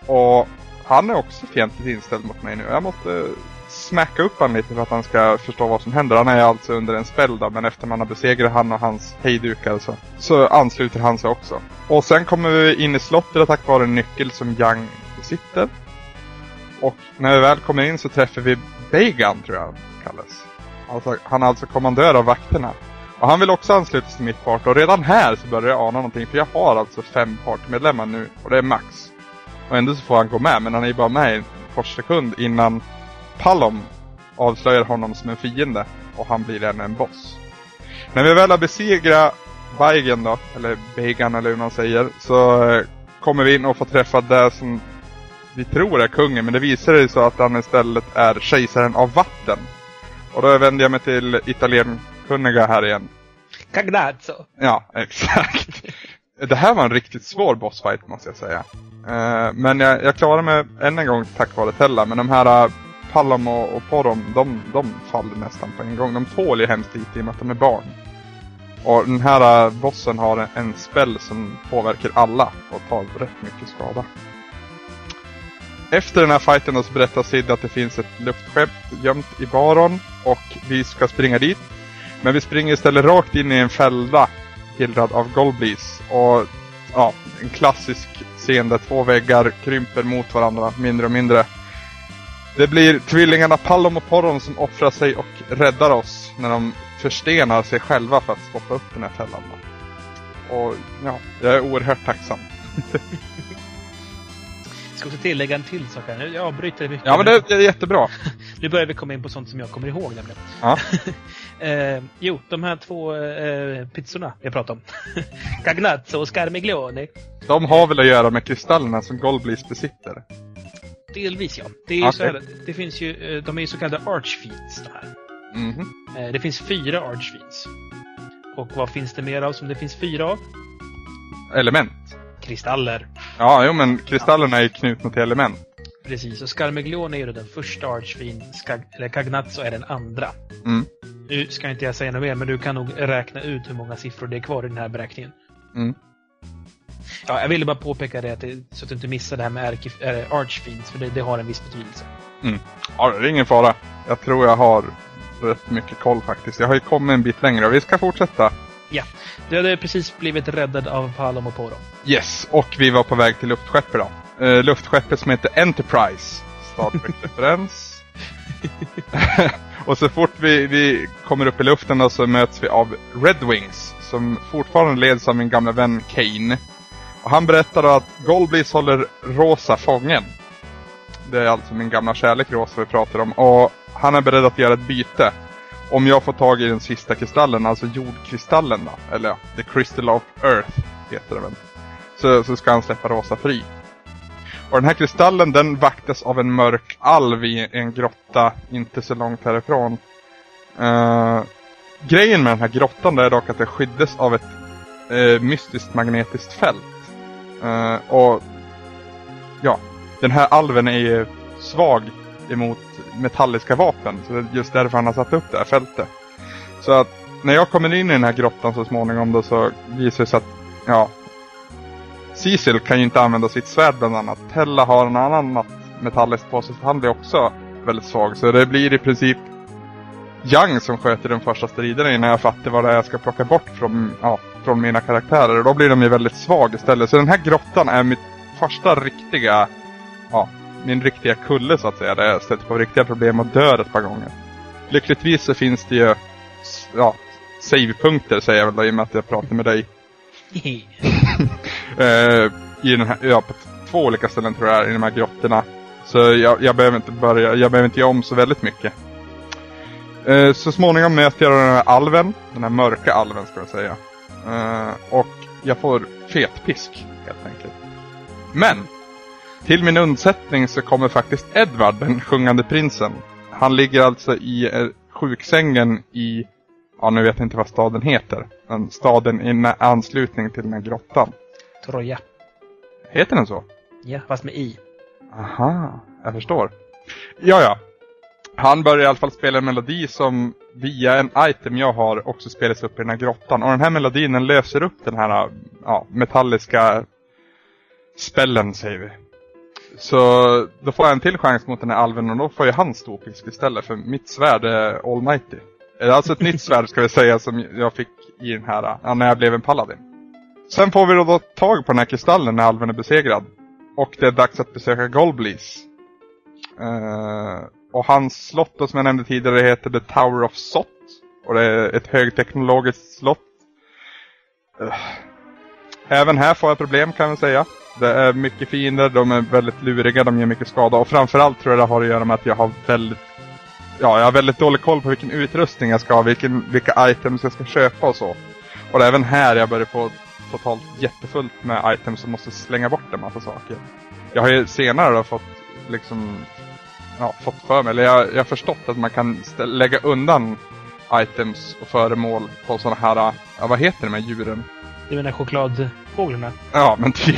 Och han är också fientligt inställd mot mig nu. Jag måste smacka upp honom lite för att han ska förstå vad som händer. Han är alltså under en spell då, men efter man har besegrat han och hans hejdukar så, alltså, så ansluter han sig också. Och sen kommer vi in i slottet tack vare en nyckel som Yang besitter. Och när vi väl kommer in så träffar vi Began tror jag han kallas. Alltså, han är alltså kommandör av vakterna. Och han vill också ansluta sig till mitt party och redan här så börjar jag ana någonting för jag har alltså fem partymedlemmar nu och det är max. Och ändå så får han gå med men han är ju bara med en kort sekund innan Palom avslöjar honom som en fiende och han blir ännu en boss. När vi väl har besegrat Baigen då, eller Began eller hur man säger, så eh, kommer vi in och får träffa det som vi tror är kungen, men det visar sig så att han istället är kejsaren av vatten. Och då vänder jag mig till italienkunniga här igen. Cagnazzo. Ja, exakt. Det här var en riktigt svår bossfight måste jag säga. Uh, men jag, jag klarar mig än en gång tack vare Tella, men de här uh, Pallam och, och Porom, de, de faller nästan på en gång. De tål ju hemskt lite i och med att de är barn. Och den här uh, bossen har en, en spell som påverkar alla och tar rätt mycket skada. Efter den här fighten då så berättar Sid att det finns ett luftskepp gömt i Baron och vi ska springa dit. Men vi springer istället rakt in i en fälla hildrad av Golblees. Och ja, en klassisk scen där två väggar krymper mot varandra mindre och mindre. Det blir tvillingarna Pallom och Porron som offrar sig och räddar oss när de förstenar sig själva för att stoppa upp den här fällan. Och ja, jag är oerhört tacksam. Jag ska också tillägga en till sak här. Jag avbryter mycket. Ja men det, det är jättebra. nu börjar vi komma in på sånt som jag kommer ihåg nämligen. Ja. eh, jo, de här två eh, pizzorna jag pratade om. Cagnazzo och Scarmiglione. De har väl att göra med kristallerna som Golblees besitter? Delvis ja. Det, så här, det finns ju, eh, de är ju så kallade archfiends de här. Mhm. Eh, det finns fyra archfiends. Och vad finns det mer av som det finns fyra av? Element. Kristaller. Ja, jo men kristallerna är knutna till element. Precis, och Scarmiglione är ju den första archfiend, Skag- Cagnazzo är den andra. Mm. Nu ska inte jag säga något mer, men du kan nog räkna ut hur många siffror det är kvar i den här beräkningen. Mm. Ja, jag ville bara påpeka det, att det så att du inte missar det här med archfiends, för det, det har en viss betydelse. Ja, det är ingen fara. Jag tror jag har rätt mycket koll faktiskt. Jag har ju kommit en bit längre och vi ska fortsätta. Du hade precis blivit räddad av Palom och Poro. Yes, och vi var på väg till luftskeppet då. Uh, luftskeppet som heter Enterprise. Star Trek-referens. och så fort vi, vi kommer upp i luften då så möts vi av Red Wings. Som fortfarande leds av min gamla vän Kane. Och han berättar då att Golblis håller Rosa fången. Det är alltså min gamla kärlek Rosa vi pratar om. Och han är beredd att göra ett byte. Om jag får tag i den sista kristallen, alltså jordkristallen då. Eller ja, The Crystal of Earth heter det väl. Så, så ska han släppa Rosa fri. Och den här kristallen den vaktas av en mörk alv i en grotta inte så långt härifrån. Uh, grejen med den här grottan är dock att den skyddas av ett uh, mystiskt magnetiskt fält. Uh, och ja, den här alven är ju svag emot metalliska vapen. Så det är just därför han har satt upp det här fältet. Så att när jag kommer in i den här grottan så småningom då så visar det sig att, ja, Cecil kan ju inte använda sitt svärd bland annat. Tella har en annan metalliskt på sig så han blir också väldigt svag. Så det blir i princip Young som sköter den första striden innan jag fattar vad det är jag ska plocka bort från, ja, från mina karaktärer. Och då blir de ju väldigt svag istället. Så den här grottan är mitt första riktiga ja, min riktiga kulle så att säga. Där jag stöter på riktiga problem och dör ett par gånger. Lyckligtvis så finns det ju ja, savepunkter säger jag väl då, i och med att jag pratar med dig. eh, I den här, ja, på två olika ställen tror jag i de här grottorna. Så jag, jag behöver inte börja, jag behöver inte göra om så väldigt mycket. Eh, så småningom möter jag den här alven, den här mörka alven ska jag säga. Eh, och jag får fetpisk helt enkelt. Men! Till min undsättning så kommer faktiskt Edvard, den sjungande prinsen. Han ligger alltså i eh, sjuksängen i, ja nu vet jag inte vad staden heter. Men staden i anslutning till den här grottan. Troja. Heter den så? Ja, fast med i. Aha, jag förstår. Ja, ja. Han börjar i alla fall spela en melodi som via en item jag har också spelas upp i den här grottan. Och den här melodin den löser upp den här ja, metalliska spällen säger vi. Så då får jag en till chans mot den här alven och då får ju han storpisk istället för mitt svärd är almighty. Det är alltså ett nytt svärd ska vi säga som jag fick i den här, ja, när jag blev en paladin. Sen får vi då tag på den här kristallen när alven är besegrad. Och det är dags att besöka Golblis. Uh, och hans slott då, som jag nämnde tidigare heter The Tower of Sot. Och det är ett högteknologiskt slott. Uh, även här får jag problem kan jag säga. Det är mycket fiender, de är väldigt luriga, de gör mycket skada. Och framförallt tror jag det har att göra med att jag har väldigt Ja, jag har väldigt dålig koll på vilken utrustning jag ska ha, vilken, vilka items jag ska köpa och så. Och även här jag börjar få totalt jättefullt med items som måste slänga bort en massa saker. Jag har ju senare då fått liksom ja, fått för mig, eller jag, jag har förstått att man kan lägga undan items och föremål på sådana här, ja vad heter de här djuren? Du menar chokladfåglarna? Ja, men typ.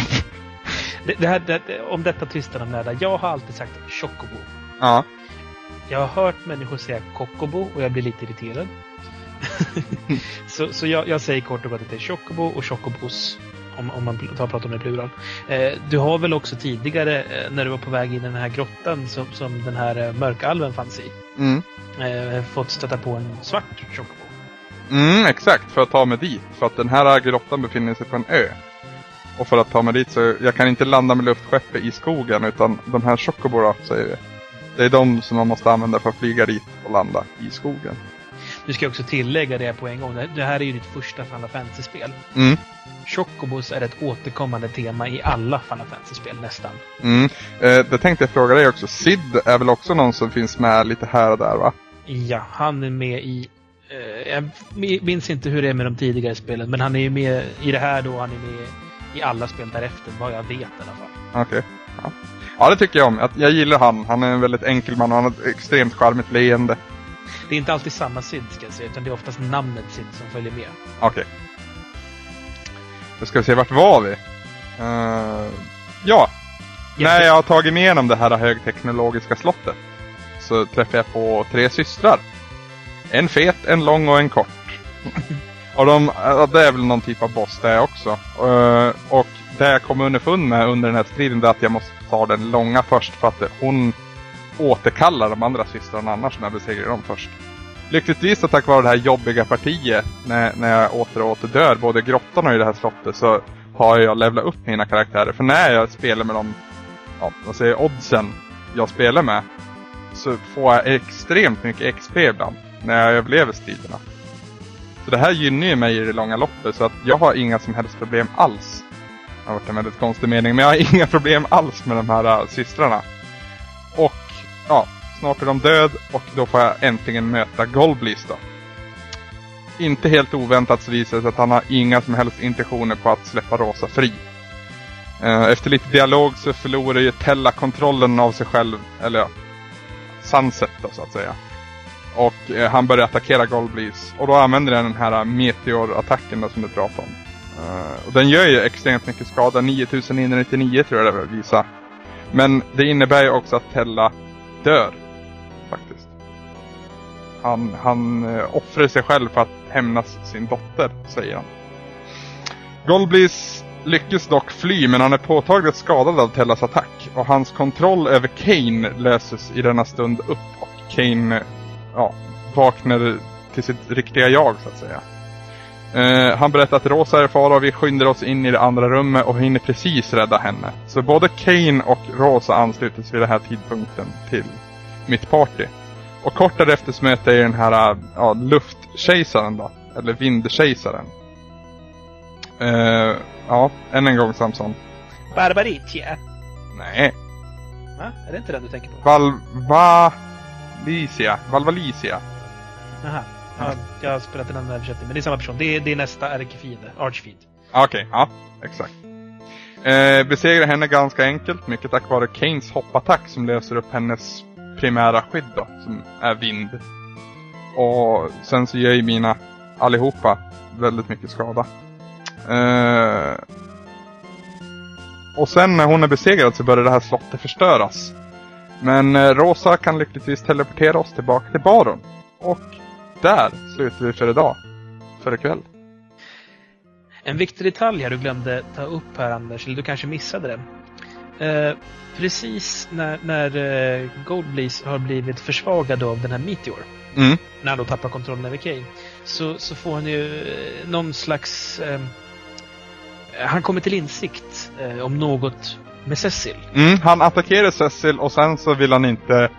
Det, det här, det, om detta tvistar de lärda. Jag har alltid sagt chocobo. Ja. Jag har hört människor säga kokobo och jag blir lite irriterad. så så jag, jag, säger kort och gott att det är chocobo och chocobos. Om, om man tar pratar om det i plural. Eh, du har väl också tidigare eh, när du var på väg in i den här grottan som, som den här eh, mörkalven fanns i. Mm. Eh, fått stöta på en svart chocobo. Mm, exakt, för att ta mig dit. För att den här grottan befinner sig på en ö. Och för att ta mig dit så, jag kan inte landa med luftskeppet i skogen utan de här chocobora säger vi. Det är de som man måste använda för att flyga dit och landa i skogen. Du ska också tillägga det på en gång. Det här är ju ditt första Final Fantasy-spel. Mm. Chocobos är ett återkommande tema i alla Final Fantasy-spel nästan. Mm. Eh, det tänkte jag fråga dig också. Sid är väl också någon som finns med lite här och där va? Ja, han är med i... Eh, jag minns inte hur det är med de tidigare spelen, men han är ju med i det här då, han är med i alla spel därefter, vad jag vet i alla fall. Okej. Okay. Ja. Ja, det tycker jag om. Jag gillar han. Han är en väldigt enkel man och han har ett extremt charmigt leende. Det är inte alltid samma Sid ska jag säga, utan det är oftast namnet Sid som följer med. Okej. Okay. Då ska vi se, vart var vi? Uh, ja. Jätte... När jag har tagit mig igenom det här högteknologiska slottet så träffar jag på tre systrar. En fet, en lång och en kort. och de, det är väl någon typ av boss där också. Uh, och det jag kom underfund med under den här striden är att jag måste ta den långa först för att hon återkallar de andra systrarna annars när jag besegrar dem först. Lyckligtvis så tack vare det här jobbiga partiet när, när jag åter och åter dör, både i grottan och i det här slottet, så har jag levlat upp mina karaktärer. För när jag spelar med de, ja, vad säger oddsen jag spelar med, så får jag extremt mycket XP ibland när jag överlever striderna. Så det här gynnar ju mig i det långa loppet så att jag har inga som helst problem alls. Det har varit en väldigt konstig mening, men jag har inga problem alls med de här äh, systrarna. Och ja, snart är de död och då får jag äntligen möta Golblis då. Inte helt oväntat så visar det sig att han har inga som helst intentioner på att släppa Rosa fri. Eh, efter lite dialog så förlorar ju Tella kontrollen av sig själv, eller ja, Sunset då så att säga. Och eh, han börjar attackera Golblis. Och då använder den den här äh, meteorattacken då som du pratade om. Uh, och den gör ju extremt mycket skada, 9999 tror jag det visar. Men det innebär ju också att Tella dör. Faktiskt. Han, han uh, offrar sig själv för att hämnas sin dotter, säger han. Golblis lyckas dock fly men han är påtagligt skadad av Tellas attack. Och hans kontroll över Kane löses i denna stund upp och Kane eh, ja, vaknar till sitt riktiga jag så att säga. Eh, han berättar att Rosa är fara och vi skyndar oss in i det andra rummet och hinner precis rädda henne. Så både Kane och Rosa ansluter sig vid den här tidpunkten till mitt party. Och kort därefter så möter jag den här ja, luftkejsaren då. Eller vindkejsaren. Eh, ja, än en gång Samson. Barbaritia. Nej. Va? Är det inte den du tänker på? Valvalicia. Valvalicia. Aha. Ja, jag har spelat en annan översättning, men det är samma person. Det är, det är nästa ärkefiende, Archfiend. Okej, okay, ja, exakt. Eh, besegrar henne ganska enkelt, mycket tack vare Kanes hoppattack som löser upp hennes primära skydd då, som är vind. Och sen så gör ju mina allihopa väldigt mycket skada. Eh, och sen när hon är besegrad så börjar det här slottet förstöras. Men eh, Rosa kan lyckligtvis teleportera oss tillbaka till Baron. Och där slutar vi för idag. För ikväll. En viktig detalj här du glömde ta upp här Anders, eller du kanske missade det. Eh, precis när, när eh, Goldbleeze har blivit försvagad av den här Meteor. Mm. När han då tappar kontrollen över Kane. Så, så får han ju eh, någon slags... Eh, han kommer till insikt eh, om något med Cecil. Mm, han attackerar Cecil och sen så vill han inte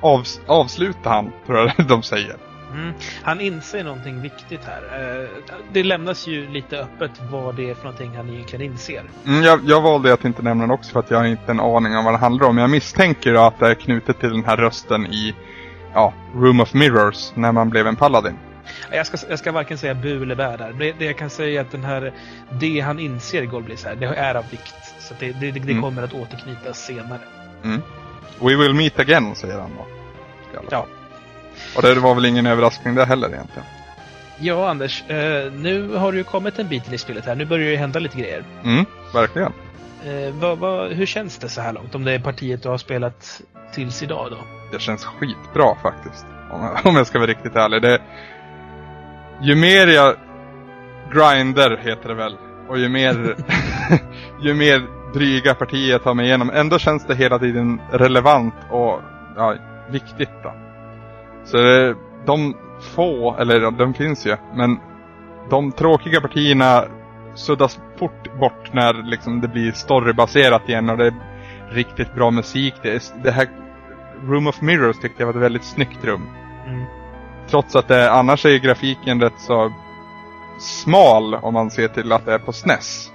avs avsluta han, tror jag de säger. Mm. Han inser någonting viktigt här. Eh, det lämnas ju lite öppet vad det är för någonting han egentligen inser. Mm, jag, jag valde att inte nämna det också för att jag har inte en aning om vad det handlar om. Jag misstänker att det är knutet till den här rösten i ja, Room of Mirrors när man blev en paladin. Jag ska, jag ska varken säga bu eller bä där. Det, det, jag kan säga är att den här, det han inser i Goldbliss här, det är av vikt. Så det, det, det mm. kommer att återknytas senare. Mm. We will meet again, säger han då. Ja. Och det var väl ingen överraskning det heller egentligen. Ja, Anders. Eh, nu har du ju kommit en bit i spelet här. Nu börjar det ju hända lite grejer. Mm, verkligen. Eh, vad, vad, hur känns det så här långt? Om det är partiet du har spelat tills idag då? Det känns skitbra faktiskt. Om, om jag ska vara riktigt ärlig. Det, ju mer jag grinder, heter det väl. Och ju mer, ju mer dryga partier jag tar mig igenom. Ändå känns det hela tiden relevant och ja, viktigt då. Så de få, eller de finns ju, men de tråkiga partierna suddas fort bort när liksom det blir storybaserat igen och det är riktigt bra musik. Det, är, det här Room of Mirrors tyckte jag var ett väldigt snyggt rum. Mm. Trots att det, annars är grafiken rätt så smal om man ser till att det är på SNES.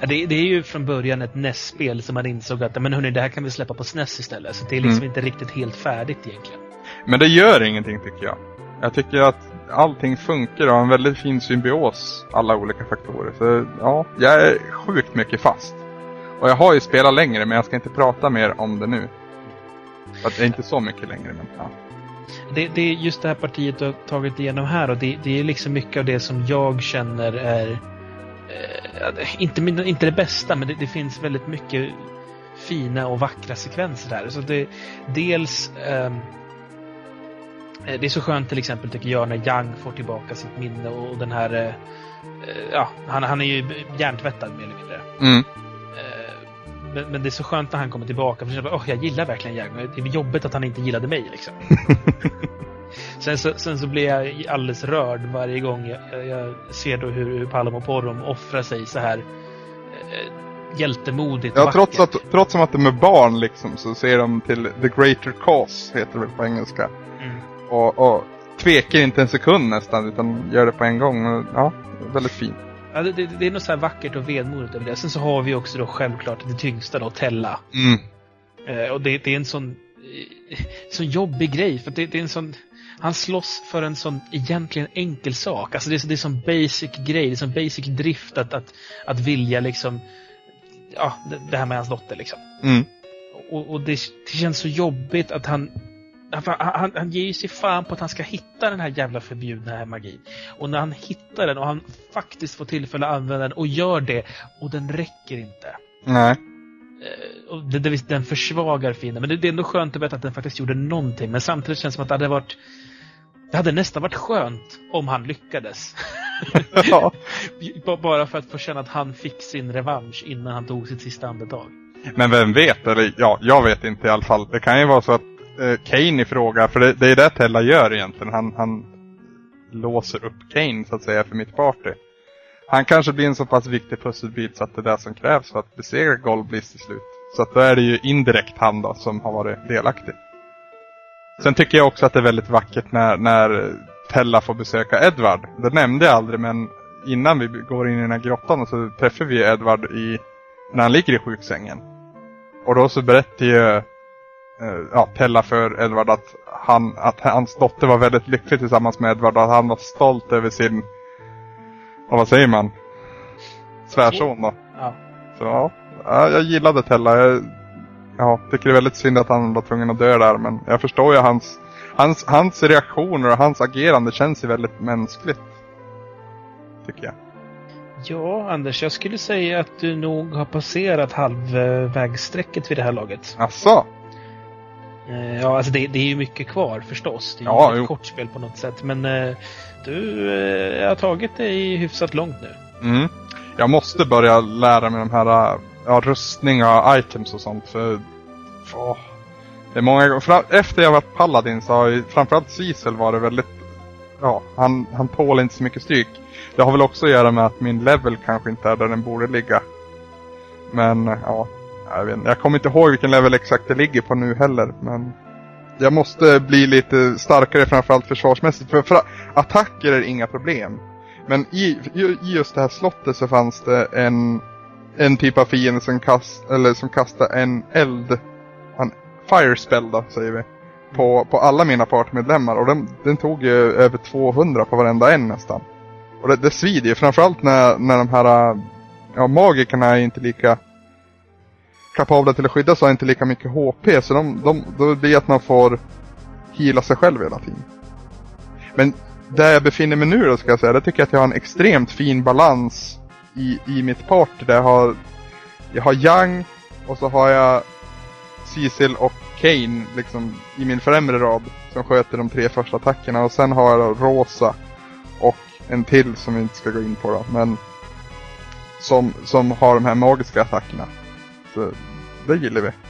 Ja, det, det, är ju från början ett NES-spel som man insåg att men hörni, det här kan vi släppa på SNES istället. Så det är liksom mm. inte riktigt helt färdigt egentligen. Men det gör ingenting tycker jag. Jag tycker att allting funkar och har en väldigt fin symbios, alla olika faktorer. Så ja, jag är sjukt mycket fast. Och jag har ju spelat längre men jag ska inte prata mer om det nu. För att det är inte så mycket längre men ja. Det, det är just det här partiet du har tagit igenom här och det, det är liksom mycket av det som jag känner är eh, inte, inte det bästa men det, det, finns väldigt mycket fina och vackra sekvenser här. Så det, dels eh, det är så skönt till exempel tycker jag när Young får tillbaka sitt minne och den här eh, ja, han, han är ju hjärntvättad mer eller mindre. Mm. Men, men, det är så skönt när han kommer tillbaka. För jag, oh, jag gillar verkligen Young. Det är jobbigt att han inte gillade mig. Liksom. sen, så, sen så blir jag alldeles rörd varje gång jag, jag ser då hur, hur och Porrom offrar sig så här eh, hjältemodigt Ja, trots att, trots att de är barn liksom så ser de till The Greater Cause, heter det väl på engelska. Och, och tvekar inte en sekund nästan, utan gör det på en gång. Ja, väldigt fint. Ja, det, det, det, är något så här vackert och vedmodigt över det. Sen så har vi också då självklart det tyngsta då, Tella. Mm. Eh, och det, det, är en sån, eh, sån jobbig grej. För det, är en sån... Han slåss för en sån egentligen enkel sak. Alltså det är, det är sån basic grej, det är sån basic drift att, att, att vilja liksom... Ja, det, det här med hans dotter liksom. Mm. Och, och det, det känns så jobbigt att han han, han, han ger ju sig fan på att han ska hitta den här jävla förbjudna här magin. Och när han hittar den och han faktiskt får tillfälle att använda den och gör det och den räcker inte. Nej. Eh, och det, det, den försvagar fienden. Men det, det, är ändå skönt att veta att den faktiskt gjorde någonting. Men samtidigt känns det som att det hade varit det hade nästan varit skönt om han lyckades. Ja. Bara för att få känna att han fick sin revansch innan han tog sitt sista andetag. Men vem vet? Eller ja, jag vet inte i alla fall. Det kan ju vara så att eh, Kane i fråga, för det, det är det Tella gör egentligen. Han, han låser upp Kane så att säga för mitt party. Han kanske blir en så pass viktig pusselbit så att det är det som krävs för att besegra Goldbliss till slut. Så att då är det ju indirekt han då som har varit delaktig. Sen tycker jag också att det är väldigt vackert när, när Tella får besöka Edward. Det nämnde jag aldrig men innan vi går in i den här grottan så träffar vi Edward i, när han ligger i sjuksängen. Och då så berättar ju ja, Tella för Edward att, han, att hans dotter var väldigt lycklig tillsammans med Edward och att han var stolt över sin, vad säger man? Svärson då. Ja. Så ja, ja, jag gillade Tella. Jag ja, tycker det är väldigt synd att han var tvungen att dö där men jag förstår ju hans, hans, hans reaktioner och hans agerande känns ju väldigt mänskligt. Tycker jag. Ja, Anders, jag skulle säga att du nog har passerat halvvägssträcket vid det här laget. Asså? Eh, Ja, alltså det, det är ju mycket kvar förstås. Det är Ja, ju ett kort spel på något sätt. Men eh, du eh, har tagit dig hyfsat långt nu. Mm. Jag måste börja lära mig de här ja, rustningar, items och sånt för... Åh. Det är många gånger, efter jag varit Paladin så har ju framförallt Cecil varit väldigt... Ja, han, han tål inte så mycket stryk. Det har väl också att göra med att min level kanske inte är där den borde ligga. Men ja, jag vet. Jag kommer inte ihåg vilken level exakt det ligger på nu heller, men... Jag måste bli lite starkare framförallt försvarsmässigt. För, för attacker är inga problem. Men i, i i just det här slottet så fanns det en, en typ av fiende som, kast, eller som kastade en eld, en fire spell då säger vi, på, på alla mina partmedlemmar och den, den tog ju över 200 på varenda en nästan. Och det, det svider ju, framförallt när, när de här, ja magikerna är inte lika kapabla till att skydda sig och har inte lika mycket HP så de, de, då blir det att man får hila sig själv hela tiden. Men där jag befinner mig nu då ska jag säga, där tycker jag att jag har en extremt fin balans i, i mitt party. Där jag har, jag har Young och så har jag Cecil och Kane liksom i min främre rad som sköter de tre första attackerna och sen har jag då Rosa och en till som vi inte ska gå in på då, men som, som har de här magiska attackerna. Så det gillar vi.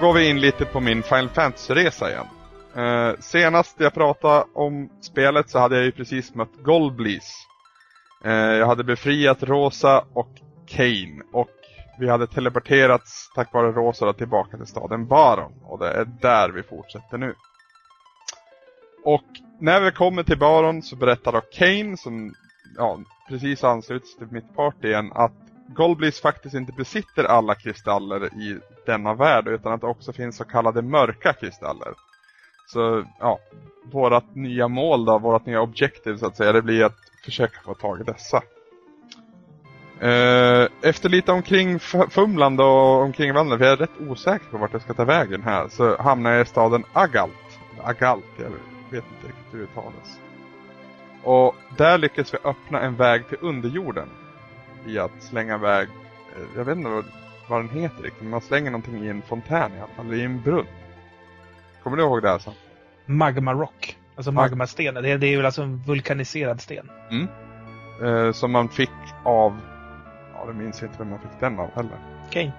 Går vi in lite på min Final Fantasy-resa igen. Eh, senast jag pratade om spelet så hade jag ju precis mött Goldbleeze. Eh, jag hade befriat Rosa och Kane och vi hade teleporterats tack vare Rosa tillbaka till staden Baron och det är där vi fortsätter nu. Och när vi kommer till Baron så berättar då Kane som ja, precis ansluts till mitt party igen att Goldbleeze faktiskt inte besitter alla kristaller i denna värld utan att det också finns så kallade mörka kristaller. Så ja, vårt nya mål då, vårt nya objektiv så att säga, det blir att försöka få tag i dessa. Eh, efter lite omkring fumlande och omkring vandrande, för jag är rätt osäker på vart jag ska ta vägen här, så hamnar jag i staden Agalt. Agalt, jag vet inte riktigt hur det uttalas. Och där lyckas vi öppna en väg till underjorden. I att slänga iväg, eh, jag vet inte vad, vad den heter riktigt, man slänger någonting i en fontän i alla fall, i en brunn. Kommer du ihåg det här sen? Magma Rock. Alltså magmasten. Det, det är väl alltså en vulkaniserad sten. Mm. Eh, som man fick av... Ja, det minns inte vem man fick den av heller. Okej.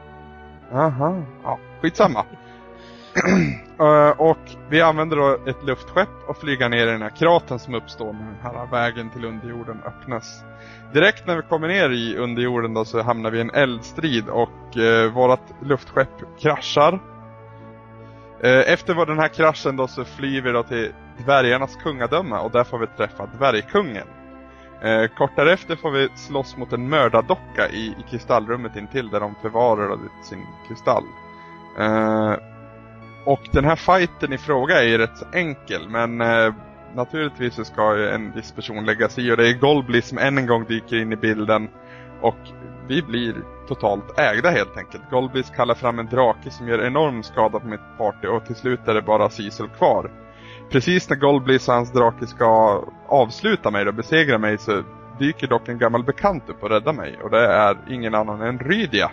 Okay. Aha. Ja, skitsamma. Eh, och vi använder då ett luftskepp och flyger ner i den här kraten som uppstår när den här vägen till underjorden öppnas. Direkt när vi kommer ner i underjorden då så hamnar vi i en eldstrid och eh, vårat luftskepp kraschar. Eh, efter den här kraschen då så flyr vi då till dvärgarnas kungadöme och där får vi träffa dvärgkungen. Eh, kort därefter får vi slåss mot en mördardocka i, i kristallrummet intill där de förvarar sin kristall. Eh, och den här fighten i fråga är ju rätt så enkel men eh, naturligtvis så ska ju en viss person lägga sig i och det är Golbly som än en gång dyker in i bilden och vi blir totalt ägda helt enkelt. Golblis kallar fram en drake som gör enorm skada på mitt party och till slut är det bara Cecil kvar. Precis när Golblis och hans drake ska avsluta mig och besegra mig så dyker dock en gammal bekant upp och räddar mig och det är ingen annan än Rydia.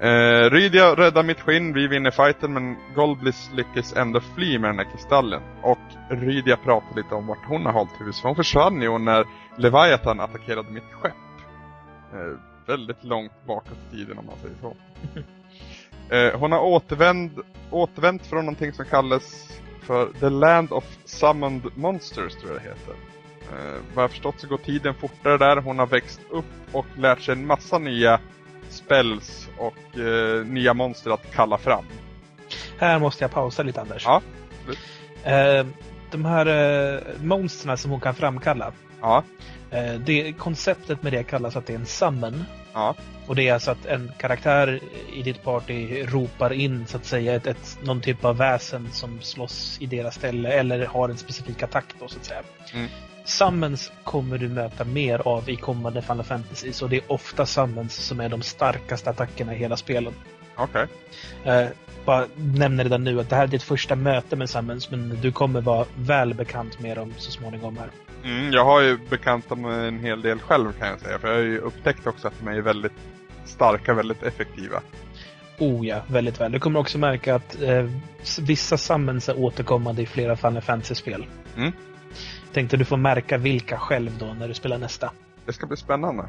Eh, Rydia räddar mitt skinn, vi vinner fighten men Golblis lyckas ändå fly med den här kristallen. Och Rydia pratar lite om vart hon har hållit hus. För hon försvann ju när Leviathan attackerade mitt skepp. Eh, väldigt långt bakåt i tiden om man säger så. eh, hon har återvänt, återvänt från någonting som kallas för The Land of Summoned Monsters tror jag det heter. Eh, vad jag förstått så går tiden fortare där. Hon har växt upp och lärt sig en massa nya spells och eh, nya monster att kalla fram. Här måste jag pausa lite Anders. Ja, eh, De här eh, monstren som hon kan framkalla. Ja. Eh, det, konceptet med det kallas att det är en summon. Ja. Och det är alltså att en karaktär i ditt party ropar in så att säga ett, ett, någon typ av väsen som slåss i deras ställe eller har en specifik attack då så att säga. Mm. Summons kommer du möta mer av i kommande Final Fantasy så det är ofta summons som är de starkaste attackerna i hela spelet. Okej. Okay. Eh, bara nämner redan nu att det här är ditt första möte med summons men du kommer vara väl bekant med dem så småningom här. Mm, jag har ju bekantat mig en hel del själv kan jag säga för jag har ju upptäckt också att de är väldigt starka, väldigt effektiva. Oh ja, väldigt väl. Du kommer också märka att eh, vissa summons är återkommande i flera Final Fantasy-spel. Mm. Tänkte du får märka vilka själv då när du spelar nästa. Det ska bli spännande.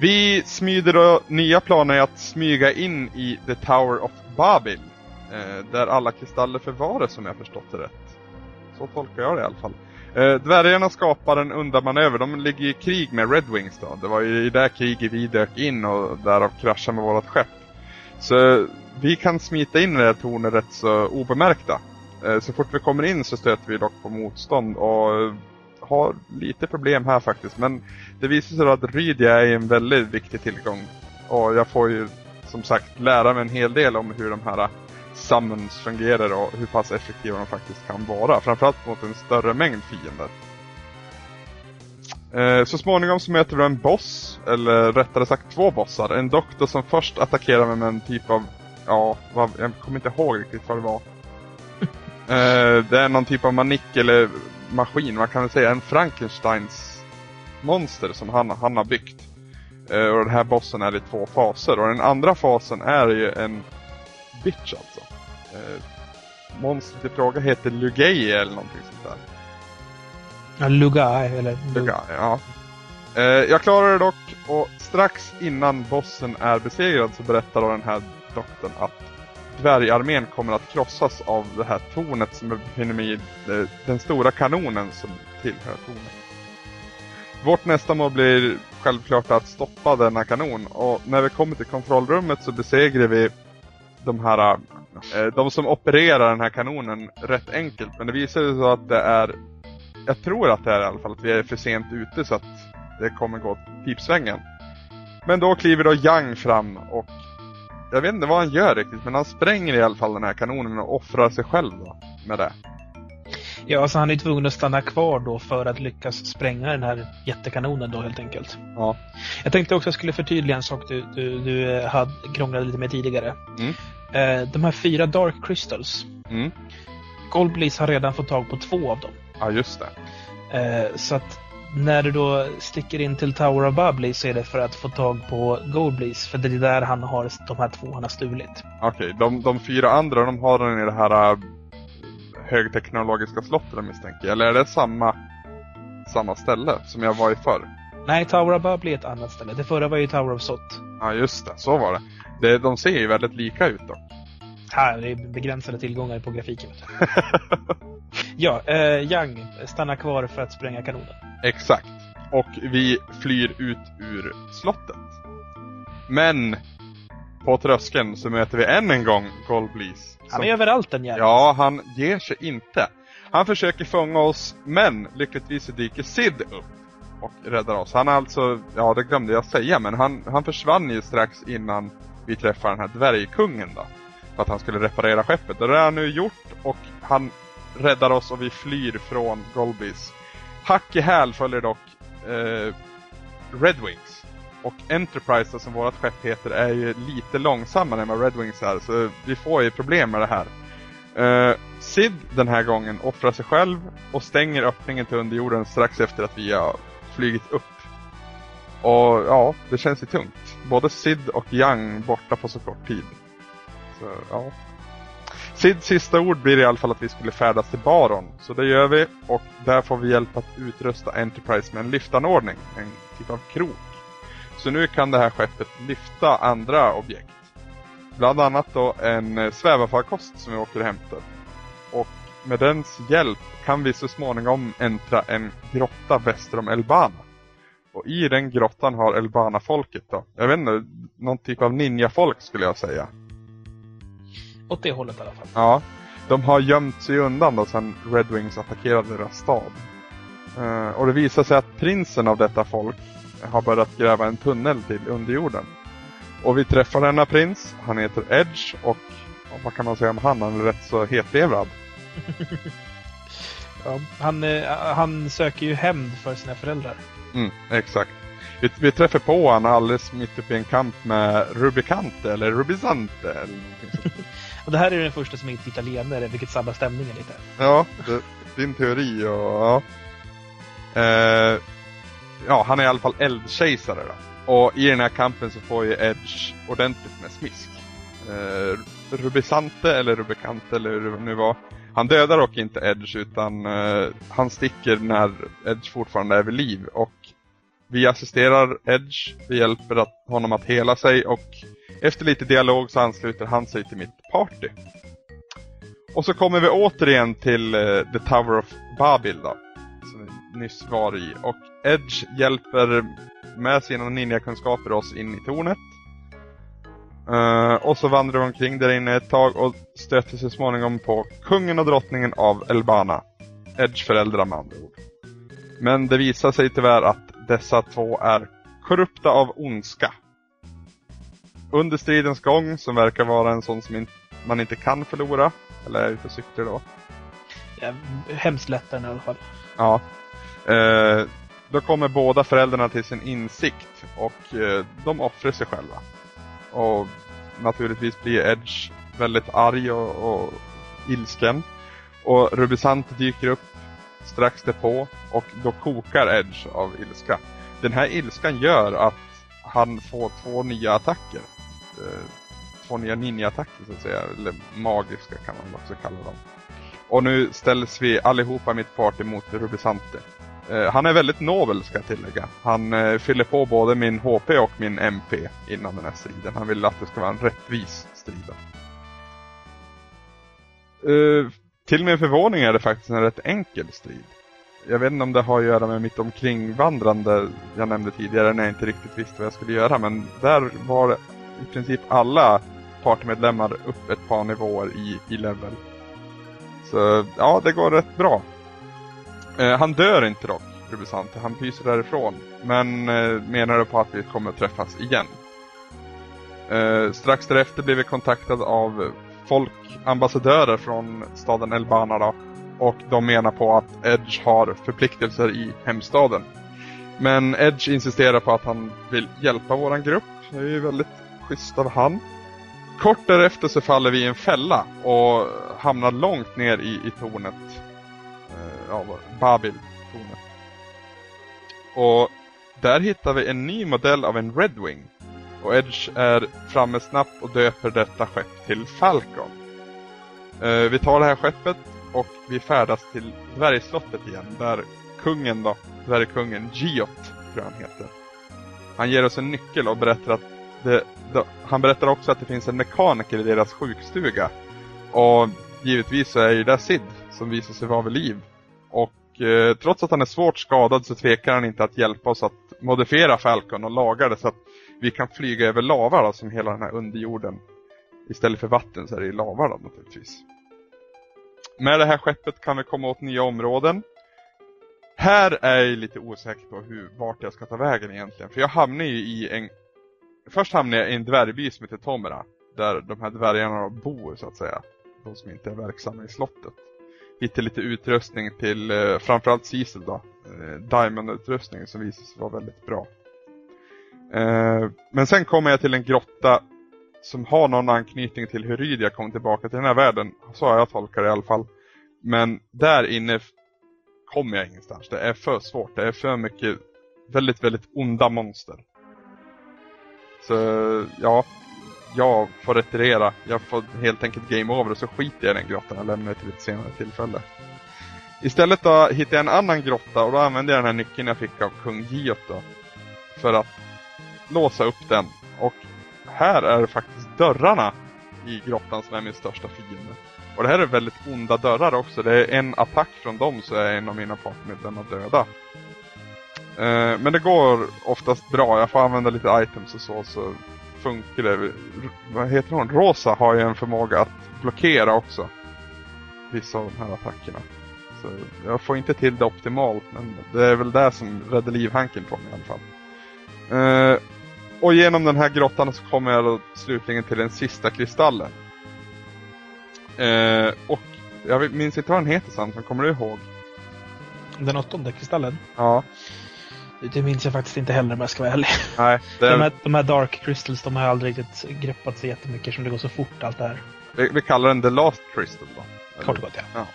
Vi smyger då nya planer att smyga in i The Tower of Babil. Eh, där alla kristaller förvaras som jag förstått det rätt. Så tolkar jag det i alla fall. Eh, dvärgarna skapar en undanmanöver. De ligger i krig med Red Wings då. Det var ju i det kriget vi dök in och därav kraschade med vårt skepp. Så vi kan smita in i det här tornet rätt så obemärkta. Eh, så fort vi kommer in så stöter vi dock på motstånd och eh, har lite problem här faktiskt. Men det visar sig att Rydia är en väldigt viktig tillgång. Och jag får ju som sagt lära mig en hel del om hur de här eh, summons fungerar och hur pass effektiva de faktiskt kan vara. Framförallt mot en större mängd fiender. Så småningom så möter vi en boss, eller rättare sagt två bossar. En doktor som först attackerar mig med en typ av, ja, jag kommer inte ihåg riktigt vad det var eh, det är någon typ av manik eller maskin, man kan väl säga en Frankensteins monster som han, han har byggt. Eh, och den här bossen är i två faser och den andra fasen är ju en bitch alltså. Eh, monstret i fråga heter Lugay eller någonting sånt där. Ja, Lugai eller... Lugai, ja. Eh, jag klarar det dock och strax innan bossen är besegrad så berättar då den här doktorn att dvärgarmén kommer att krossas av det här tornet som befinner mig i eh, den stora kanonen som tillhör tornet. Vårt nästa mål blir självklart att stoppa denna kanon och när vi kommer till kontrollrummet så besegrar vi de här eh, de som opererar den här kanonen rätt enkelt men det visar sig så att det är jag tror att det är i alla fall att vi är för sent ute så att det kommer gå typ pipsvängen. Men då kliver då Yang fram och jag vet inte vad han gör riktigt men han spränger i alla fall den här kanonen och offrar sig själv då med det. Ja, alltså han är tvungen att stanna kvar då för att lyckas spränga den här jättekanonen då helt enkelt. Ja. Jag tänkte också att jag skulle förtydliga en sak du, du, du eh, hade krånglade lite med tidigare. Mm. Eh, de här fyra Dark Crystals. Mm. Goldbleeze har redan fått tag på två av dem. Ja, just det. Eh, så att när du då sticker in till Tower of Bubbly så är det för att få tag på Goldbleeze. För det är där han har de här två han har stulit. Okej, okay, de, de fyra andra de har den i det här uh, högteknologiska slottet misstänker Eller är det samma, samma ställe som jag var i förr? Nej, Tower of Bubbly är ett annat ställe. Det förra var ju Tower of Sot. Ja, just det. Så var det. det de ser ju väldigt lika ut dock. Här, det är begränsade tillgångar på grafiken. ja, eh, Young stannar kvar för att spränga kanonen. Exakt. Och vi flyr ut ur slottet. Men på tröskeln så möter vi än en gång Goldbleeze. Han är överallt den jäveln. Ja, han ger sig inte. Han försöker fånga oss, men lyckligtvis dyker Sid upp och räddar oss. Han är alltså, ja det glömde jag säga, men han, han försvann ju strax innan vi träffar den här dvärgkungen då. För att han skulle reparera skeppet. Och det har han nu gjort och han räddar oss och vi flyr från Golbis. Hack i häl följer dock eh, Red Wings. Och Enterprise som vårt skepp heter är ju lite långsammare än vad Red Wings är. Så vi får ju problem med det här. Eh, Sid den här gången offrar sig själv och stänger öppningen till underjorden strax efter att vi har flygit upp. Och ja, det känns ju tungt. Både Sid och Young borta på så kort tid. Ja. Sids sista ord blir i alla fall att vi skulle färdas till Baron. Så det gör vi och där får vi hjälp att utrusta Enterprise med en lyftanordning. En typ av krok. Så nu kan det här skeppet lyfta andra objekt. Bland annat då en eh, svävarfarkost som vi åker och hämtar. Och med dens hjälp kan vi så småningom äntra en grotta väster om Elbana. Och i den grottan har Elbana-folket då, jag vet inte, någon typ av ninja-folk skulle jag säga. Åt det hållet i alla fall. Ja, de har gömt sig undan då sedan Red Wings attackerade deras stad. Uh, och det visar sig att prinsen av detta folk har börjat gräva en tunnel till underjorden. Och vi träffar denna prins, han heter Edge och vad kan man säga om han? Han är rätt så hetlevrad. ja, han, eh, han söker ju hämnd för sina föräldrar. Mm, exakt. Vi, vi träffar på honom alldeles mitt uppe i en kamp med Rubicante eller Rubisante eller och det här är den första som är italienare, vilket sabbar stämningen lite. Ja, det, din teori och ja. Eh, ja, han är i alla fall eldkejsare då. Och i den här kampen så får ju Edge ordentligt med smisk. Eh, Rubisante eller Rubicante eller hur det nu var. Han dödar dock inte Edge utan eh, han sticker när Edge fortfarande är vid liv. Och vi assisterar Edge, vi hjälper att, honom att hela sig och efter lite dialog så ansluter han sig till mitt party. Och så kommer vi återigen till uh, The Tower of Babil då. Som vi nyss var i. Och Edge hjälper med sina ninjakunskaper oss in i tornet. Uh, och så vandrar vi omkring där inne ett tag och stöter så småningom på kungen och drottningen av Elbana. Edge föräldrar med andra ord. Men det visar sig tyvärr att dessa två är korrupta av ondska. Under stridens gång, som verkar vara en sån som in man inte kan förlora, eller är ute och cyklar då. Ja, hemskt lättare i alla fall. Ja. Uh, då kommer båda föräldrarna till sin insikt och uh, de offrar sig själva. Och naturligtvis blir Edge väldigt arg och, och ilsken. Och Rubisant dyker upp strax därpå och då kokar Edge av ilska. Den här ilskan gör att han får två nya attacker. Eh, två nya ninja-attacker så att säga. Eller magiska kan man också kalla dem. Och nu ställs vi allihopa mitt party mot Rubisante. Eh, han är väldigt nobel ska jag tillägga. Han eh, fyller på både min HP och min MP innan den här striden. Han vill att det ska vara en rättvis strid. Till min förvåning är det faktiskt en rätt enkel strid. Jag vet inte om det har att göra med mitt omkringvandrande jag nämnde tidigare när jag inte riktigt visste vad jag skulle göra. Men där var i princip alla partymedlemmar upp ett par nivåer i, i level. Så ja, det går rätt bra. Eh, han dör inte dock, Rubisante. Han pyser därifrån. Men eh, menar på att vi kommer att träffas igen. Eh, strax därefter blev vi kontaktade av folkambassadörer från staden Elbana då, och de menar på att Edge har förpliktelser i hemstaden. Men Edge insisterar på att han vill hjälpa våran grupp. Det är ju väldigt schysst av han. Kort därefter så faller vi i en fälla och hamnar långt ner i, i tornet. Eh, Babil-tornet. Och där hittar vi en ny modell av en Redwing. Och Edge är framme snabbt och döper detta skepp till Falcon. Eh, vi tar det här skeppet och vi färdas till dvärgslottet igen där kungen då, dvärgkungen Giot tror jag han heter. Han ger oss en nyckel och berättar att det, då, han berättar också att det finns en mekaniker i deras sjukstuga. Och givetvis så är ju det Sid som visar sig vara vid liv. Och eh, trots att han är svårt skadad så tvekar han inte att hjälpa oss att modifiera Falcon och laga det så att vi kan flyga över lava då, alltså, som hela den här underjorden. Istället för vatten så är det lava då, naturligtvis. Med det här skeppet kan vi komma åt nya områden. Här är jag lite osäker på hur, vart jag ska ta vägen egentligen. För jag hamnar ju i en... Först hamnar jag i en dvärgby som heter Tomera. Där de här dvärgarna bor så att säga. De som inte är verksamma i slottet. Hittar lite utrustning till eh, framförallt Cecil då. Eh, Diamond-utrustning som visar sig vara väldigt bra. Eh, men sen kommer jag till en grotta som har någon anknytning till hur Rydia kom tillbaka till den här världen. Så har jag tolkat det i alla fall. Men där inne kommer jag ingenstans. Det är för svårt. Det är för mycket väldigt, väldigt onda monster. Så ja, jag får retirera. Jag får helt enkelt game over och så skiter jag i den grottan och lämnar det till ett senare tillfälle. Istället då hittar jag en annan grotta och då använder jag den här nyckeln jag fick av kung Giot då. För att låsa upp den. Och här är det faktiskt dörrarna i grottan som är min största fiende. Och det här är väldigt onda dörrar också. Det är en attack från dem så är en av mina partmedlemmar döda. Eh, men det går oftast bra. Jag får använda lite items och så, så funkar det. Vad heter hon? Rosa har ju en förmåga att blockera också. Vissa av de här attackerna. Så jag får inte till det optimalt, men det är väl det som räddar livhanken på mig i alla fall. Eh, och genom den här grottan så kommer jag då slutligen till den sista kristallen. Eh, och jag minns inte vad den heter Sam, kommer du ihåg? Den åttonde kristallen? Ja. Det minns jag faktiskt inte heller om jag ska vara ärlig. Nej, det... de, här, de här Dark Crystals de har aldrig riktigt greppat så jättemycket som det går så fort allt det här. Vi, vi kallar den The Last Crystal då. Kort och gott ja.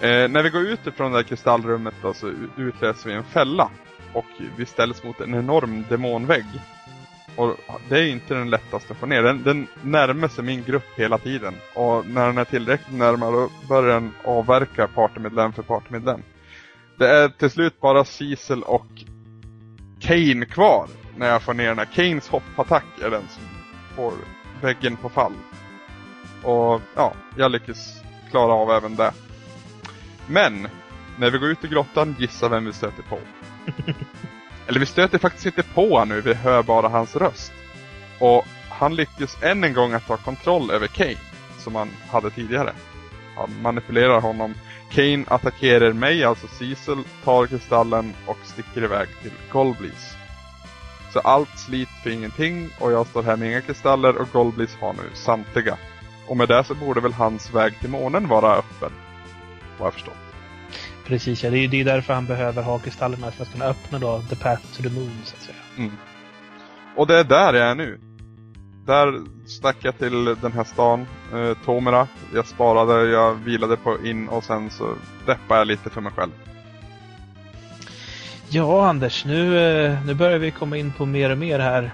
ja. Eh, när vi går ut ifrån det här kristallrummet då, så utläser vi en fälla. Och vi ställs mot en enorm demonvägg. Och det är inte den lättaste att få ner. Den, den närmar sig min grupp hela tiden. Och när den är tillräckligt närmare då börjar den avverka partymedlem för partymedlem. Det är till slut bara Cecil och Kane kvar när jag får ner den här. Kanes hoppattack är den som får väggen på fall. Och ja, jag lyckas klara av även det. Men, när vi går ut i grottan, gissa vem vi stöter på. Eller vi stöter faktiskt inte på honom nu, vi hör bara hans röst. Och han lyckas än en gång att ta kontroll över Kane, som han hade tidigare. Han manipulerar honom. Kane attackerar mig, alltså Cecil, tar kristallen och sticker iväg till Golblis. Så allt slit för ingenting och jag står här med inga kristaller och Golblis har nu samtliga. Och med det så borde väl hans väg till månen vara öppen. Vad jag förstått. Precis, ja. Det är ju därför han behöver ha kristallerna för att kunna öppna då the path to the moon, så att säga. Mm. Och det är där jag är nu. Där stack jag till den här stan, eh, Tomera. Jag sparade, jag vilade på in och sen så deppade jag lite för mig själv. Ja, Anders, nu, eh, nu börjar vi komma in på mer och mer här.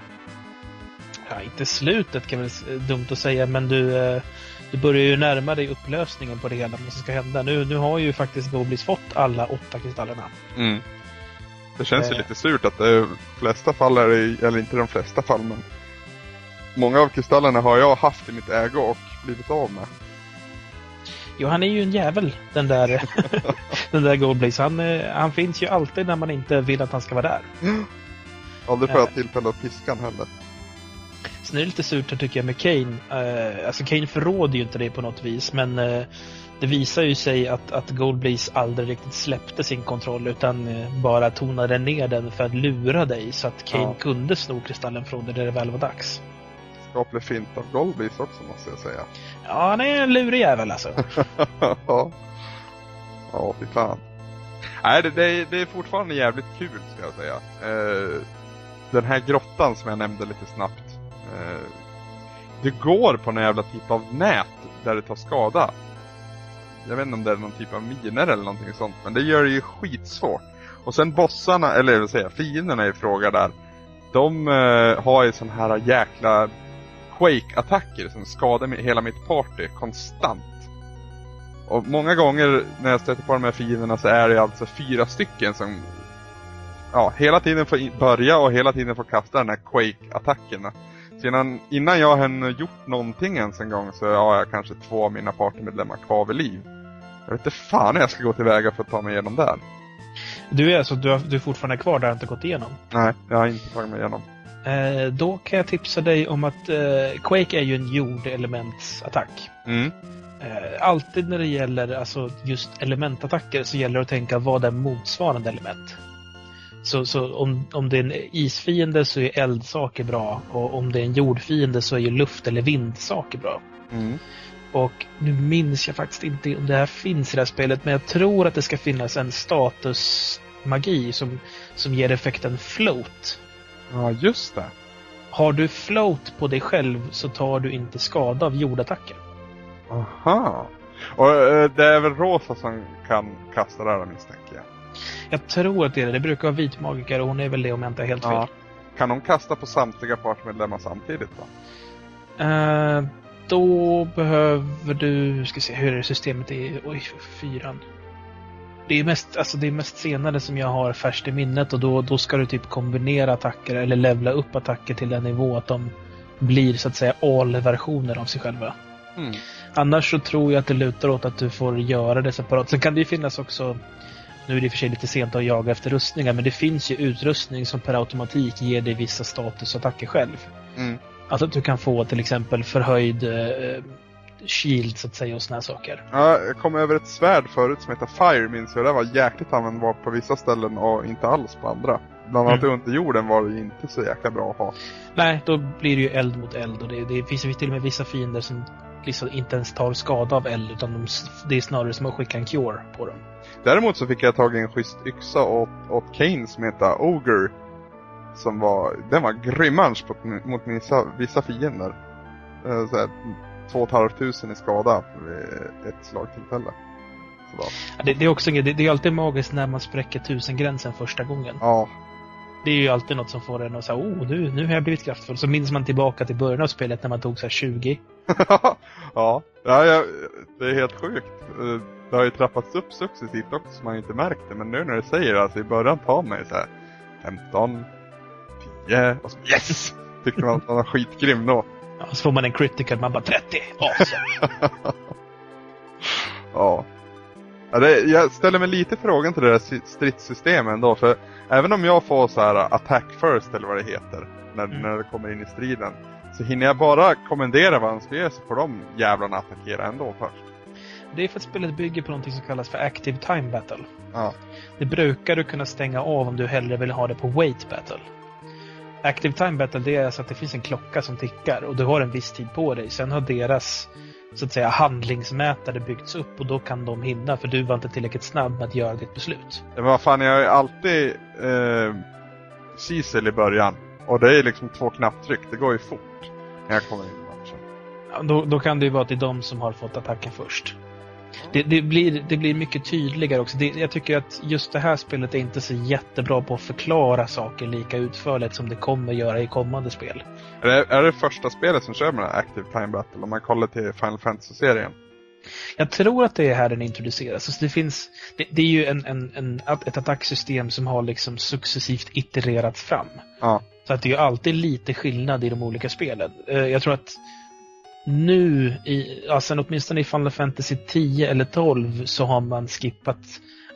Ja, inte slutet kan väl dumt att säga, men du, eh, du börjar ju närma dig upplösningen på det hela, vad som ska hända. Nu, nu har ju faktiskt Goblis fått alla åtta kristallerna. Mm. Det känns ju eh. lite surt att det flesta fall är det, eller inte de flesta fall, men många av kristallerna har jag haft i mitt ägo och blivit av med. Jo, han är ju en jävel, den där, den där Goldblaze. Han, eh, han finns ju alltid när man inte vill att han ska vara där. Aldrig får jag tillfälle att piska han heller. Sen är det lite surt här tycker jag med Kane. Uh, alltså Kane förråder ju inte det på något vis, men uh, det visar ju sig att, att Goldblaze aldrig riktigt släppte sin kontroll utan uh, bara tonade ner den för att lura dig så att Kane ja. kunde sno kristallen från dig när det väl var dags. Skaplig fint av Goldblaze också måste jag säga. Ja, han är en lurig jävel alltså. ja. Ja, fy fan. Nej, det, det, det, är fortfarande jävligt kul ska jag säga. den här grottan som jag nämnde lite snabbt Eh, det går på någon jävla typ av nät där det tar skada. Jag vet inte om det är någon typ av miner eller någonting sånt, men det gör det ju skitsvårt. Och sen bossarna, eller jag vill säga fienderna i fråga där, de eh, har ju sån här jäkla Quake-attacker som skadar hela mitt party konstant. Och många gånger när jag stöter på de här fienderna så är det alltså fyra stycken som ja, hela tiden får börja och hela tiden får kasta den här Quake-attackerna. Innan, innan jag har gjort någonting ens en gång så har jag kanske två av mina partymedlemmar kvar vid liv. Jag vet inte fan hur jag ska gå tillväga för att ta mig igenom där. Du är alltså du, har, du är fortfarande kvar där och inte gått igenom? Nej, jag har inte tagit mig igenom. Eh, då kan jag tipsa dig om att eh, Quake är ju en jordelementsattack. Mm. Eh, alltid när det gäller alltså, just elementattacker så gäller det att tänka vad är motsvarande element. Så, så om, om det är en isfiende så är eldsaker bra och om det är en jordfiende så är ju luft eller vindsaker bra. Mm. Och nu minns jag faktiskt inte om det här finns i det här spelet men jag tror att det ska finnas en statusmagi som, som ger effekten float. Ja, just det. Har du float på dig själv så tar du inte skada av jordattacker. Aha. Och eh, det är väl Rosa som kan kasta det här misstänker jag. Jag tror att det är det. Det brukar vara vitmagiker och hon är väl det om jag inte är helt fel. Kan hon kasta på samtliga partmedlemmar samtidigt då? Uh, då behöver du, ska se hur är systemet är, oj, fyran. Det är mest, alltså det är mest senare som jag har färskt i minnet och då, då ska du typ kombinera attacker eller levla upp attacker till den nivå att de blir så att säga all-versioner av sig själva. Mm. Annars så tror jag att det lutar åt att du får göra det separat. Sen kan det ju finnas också nu är det i och för sig lite sent att jaga efter rustningar, men det finns ju utrustning som per automatik ger dig vissa statusattacker själv. Mm. Alltså att du kan få till exempel förhöjd eh, shield så att säga och såna här saker. Ja, jag kom över ett svärd förut som heter Fire minns jag. Det var jäkligt användbart på vissa ställen och inte alls på andra. Bland annat mm. under jorden var det inte så jäkla bra att ha. Nej, då blir det ju eld mot eld och det, det finns till och med vissa fiender som liksom inte ens tar skada av eld utan de, det är snarare som att skicka en cure på dem. Däremot så fick jag tag i en schysst yxa åt, åt Kane som heter Ogre. Som var, den var grymmans mot vissa, vissa fiender. Eh, så här, två tusen i skada vid ett slagtillfälle. Ja, det, det, är också det, det är alltid magiskt när man spräcker tusen-gränsen första gången. Ja. Det är ju alltid något som får en att säga oh nu, nu har jag blivit kraftfull. Så minns man tillbaka till början av spelet när man tog så 20. ja, ja det är helt sjukt. Det har ju trappats upp successivt också så man inte märkt det. Men nu när du säger det, alltså i början tar man ju så här 15, 10 och så yes! Tycker man att man är skitgrym då. Ja, så får man en critical, man bara 30. Awesome. ja. ja det, jag ställer mig lite frågan till det där stridssystemet ändå. För även om jag får så här attack first eller vad det heter. När, mm. när det kommer in i striden. Så hinner jag bara kommendera vad han ska göra så får de jävlarna attackera ändå först. Det är för att spelet bygger på något som kallas för Active Time Battle. Ja. Det brukar du kunna stänga av om du hellre vill ha det på Wait Battle. Active Time Battle det är alltså att det finns en klocka som tickar och du har en viss tid på dig. Sen har deras så att säga handlingsmätare byggts upp och då kan de hinna för du var inte tillräckligt snabb med att göra ditt beslut. Men vad fan, jag har ju alltid eh, Cecil i början. Och det är liksom två knapptryck, det går ju fort när jag kommer in i matchen. Ja, då, då kan det ju vara att det är de som har fått attacken först. Det, det, blir, det blir mycket tydligare också. Det, jag tycker att just det här spelet är inte så jättebra på att förklara saker lika utförligt som det kommer göra i kommande spel. Är det, är det första spelet som kör med Active Time Battle om man kollar till Final Fantasy-serien? Jag tror att det är här den introduceras. Alltså det, finns, det, det är ju en, en, en, ett attacksystem som har liksom successivt itererats fram. Ja. Så att det är alltid lite skillnad i de olika spelen. Eh, jag tror att nu, i, alltså åtminstone i Final Fantasy 10 eller 12, så har man skippat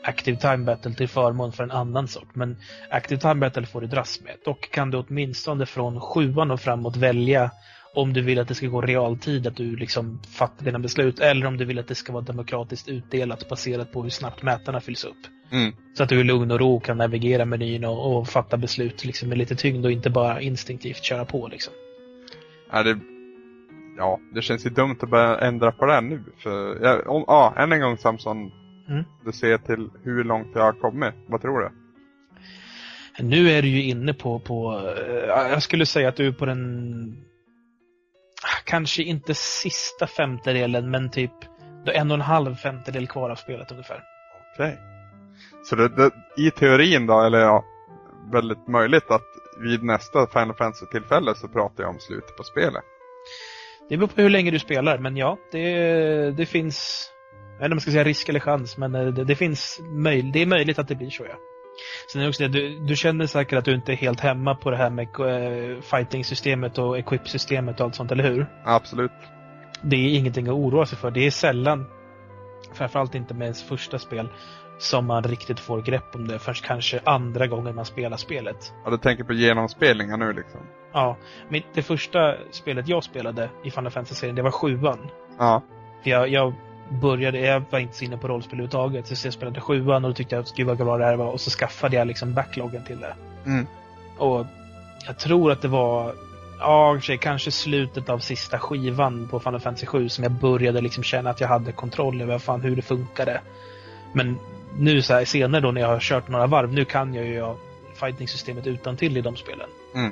Active Time Battle till förmån för en annan sort. Men Active Time Battle får du dras med. Dock kan du åtminstone från sjuan och framåt välja om du vill att det ska gå realtid, att du liksom fattar dina beslut, eller om du vill att det ska vara demokratiskt utdelat baserat på hur snabbt mätarna fylls upp. Mm. Så att du i lugn och ro kan navigera menyn och, och fatta beslut liksom, med lite tyngd och inte bara instinktivt köra på. Liksom. Är det... Ja, det känns ju dumt att börja ändra på det här nu. För, ja, om, ja, än en gång Samson. Mm. Du ser till hur långt jag har kommit. Vad tror du? Nu är du ju inne på, på eh, jag skulle säga att du är på den kanske inte sista femtedelen, men typ du har en och en halv femtedel kvar av spelet ungefär. Okej. Okay. Så det, det, i teorin då, eller ja, väldigt möjligt att vid nästa Final Fantasy-tillfälle så pratar jag om slutet på spelet. Det beror på hur länge du spelar, men ja, det, det finns, jag vet inte om man ska säga risk eller chans, men det, det finns möj, det är möjligt att det blir så ja. Sen är det också det, du, du känner säkert att du inte är helt hemma på det här med uh, fighting-systemet och equip-systemet och allt sånt, eller hur? Absolut. Det är ingenting att oroa sig för. Det är sällan, framförallt inte med ens första spel, som man riktigt får grepp om det först kanske andra gången man spelar spelet. Ja, du tänker på genomspelningar nu liksom? Ja. Mitt, det första spelet jag spelade i Final Fantasy-serien, det var sjuan. Ja. Jag, jag började, jag var inte så inne på rollspel överhuvudtaget. Så jag spelade sjuan och då tyckte jag att gud vad bra det här var. Och så skaffade jag liksom backloggen till det. Mm. Och jag tror att det var, ja kanske slutet av sista skivan på Final Fantasy 7 som jag började liksom känna att jag hade kontroll över fan hur det funkade. Men nu så här, senare då när jag har kört några varv, nu kan jag ju fighting-systemet utan till i de spelen. Mm.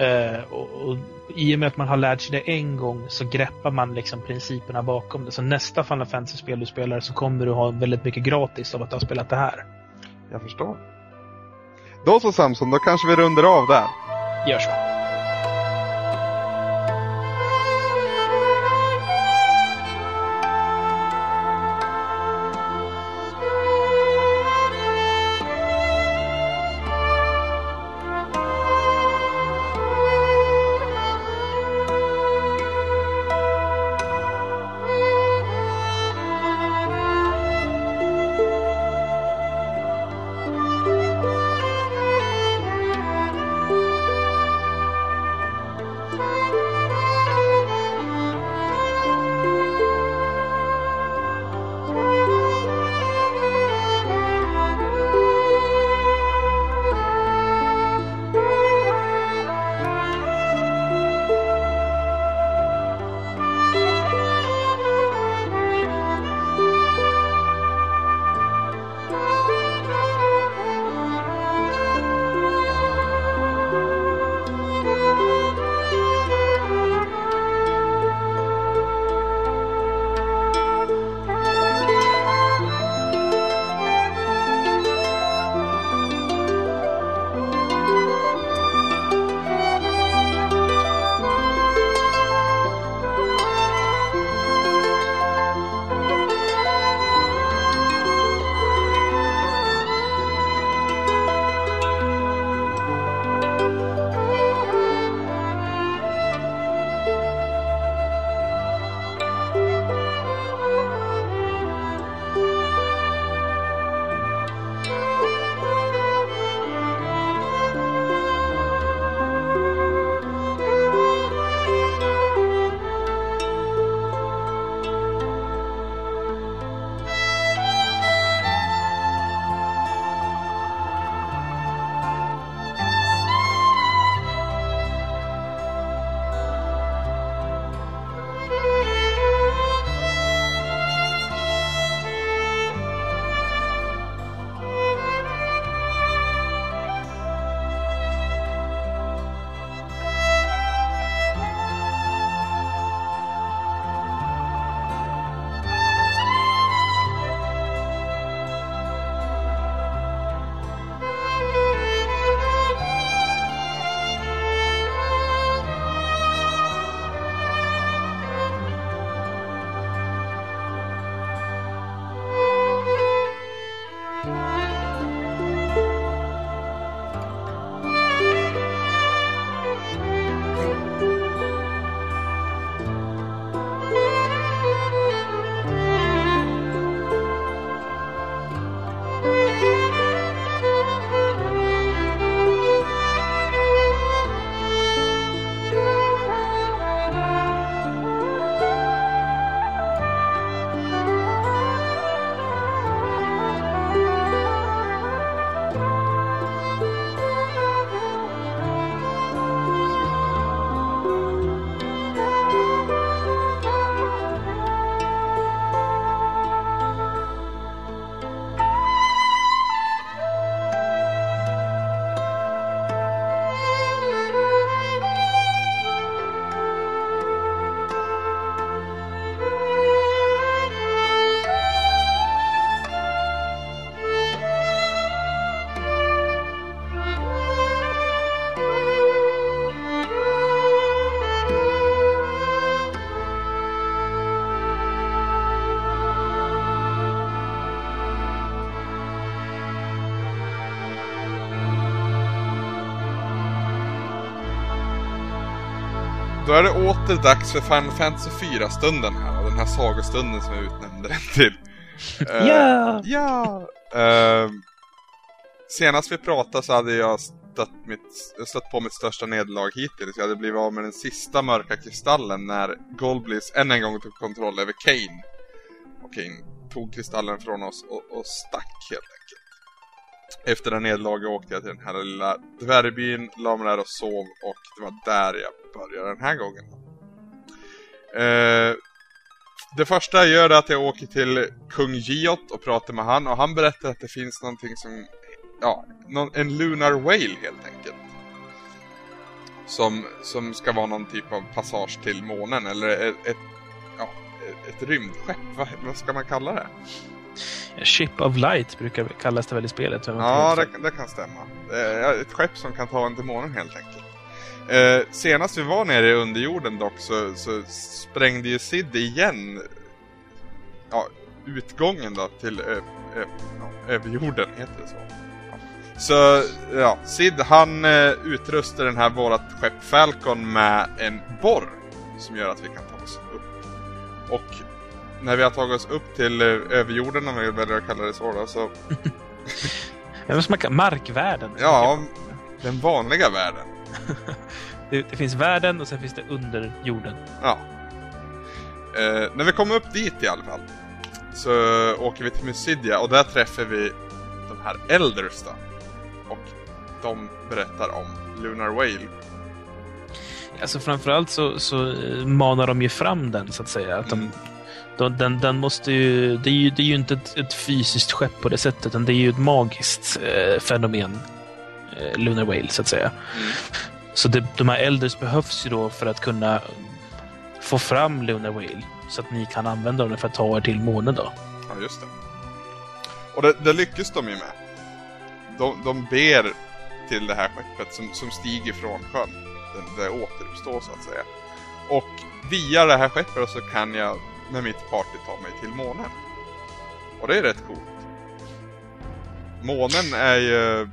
Uh, och, och, I och med att man har lärt sig det en gång så greppar man liksom principerna bakom det. Så nästa Final Fantasy-spel du spelar så kommer du ha väldigt mycket gratis av att du har spelat det här. Jag förstår. Då så Samson, då kanske vi runder av där. Gör så. Då är det åter dags för Final Fantasy 4-stunden här. Den här sagostunden som jag utnämnde den till. Uh, ja! Ja! Uh, senast vi pratade så hade jag stött, mitt, stött på mitt största nederlag hittills. Jag hade blivit av med den sista mörka kristallen när Goldbliss än en gång tog kontroll över Kane. Och Kane tog kristallen från oss och, och stack helt enkelt. Efter det nederlaget åkte jag till den här lilla dvärgbyn, la mig där och sov och det var där jag började den här gången. Eh, det första jag gör är att jag åker till kung Giot och pratar med han och han berättar att det finns någonting som, ja, någon, en lunar whale helt enkelt. Som, som ska vara någon typ av passage till månen eller ett, ett ja, ett rymdskepp, vad, vad ska man kalla det? Ship of Light brukar kallas det väl i spelet? Ja, det, det, kan stämma. Ett skepp som kan ta en till månen helt enkelt. Eh, senast vi var nere i underjorden dock så, så sprängde ju Sid igen ja, utgången då till ö, ö, ja, överjorden, heter det så. Ja. Så ja, Sid han eh, utrustar den här vårat skepp Falcon med en borr som gör att vi kan ta oss upp. Och när vi har tagit oss upp till eh, överjorden, om vi väljer att kalla det så då, så... Markvärlden. Ja, den vanliga världen. Det, det, finns världen och sen finns det under jorden. Ja. Eh, när vi kommer upp dit i alla fall så åker vi till Mysidia och där träffar vi de här Elders då. Och de berättar om Lunar Whale. Alltså framförallt så, så manar de ju fram den så att säga. Att de, mm. de, den, den måste ju, det är ju, det är ju inte ett, ett fysiskt skepp på det sättet, utan det är ju ett magiskt eh, fenomen. Eh, Lunar Whale så att säga. Mm. Så det, de här Elders behövs ju då för att kunna få fram Lunar Whale. Så att ni kan använda dem för att ta er till månen då. Ja, just det. Och det, det lyckas de ju med. De, de ber till det här skeppet som, som stiger från sjön. Det, det återuppstår så att säga. Och via det här skeppet så kan jag med mitt party ta mig till månen. Och det är rätt coolt. Månen är ju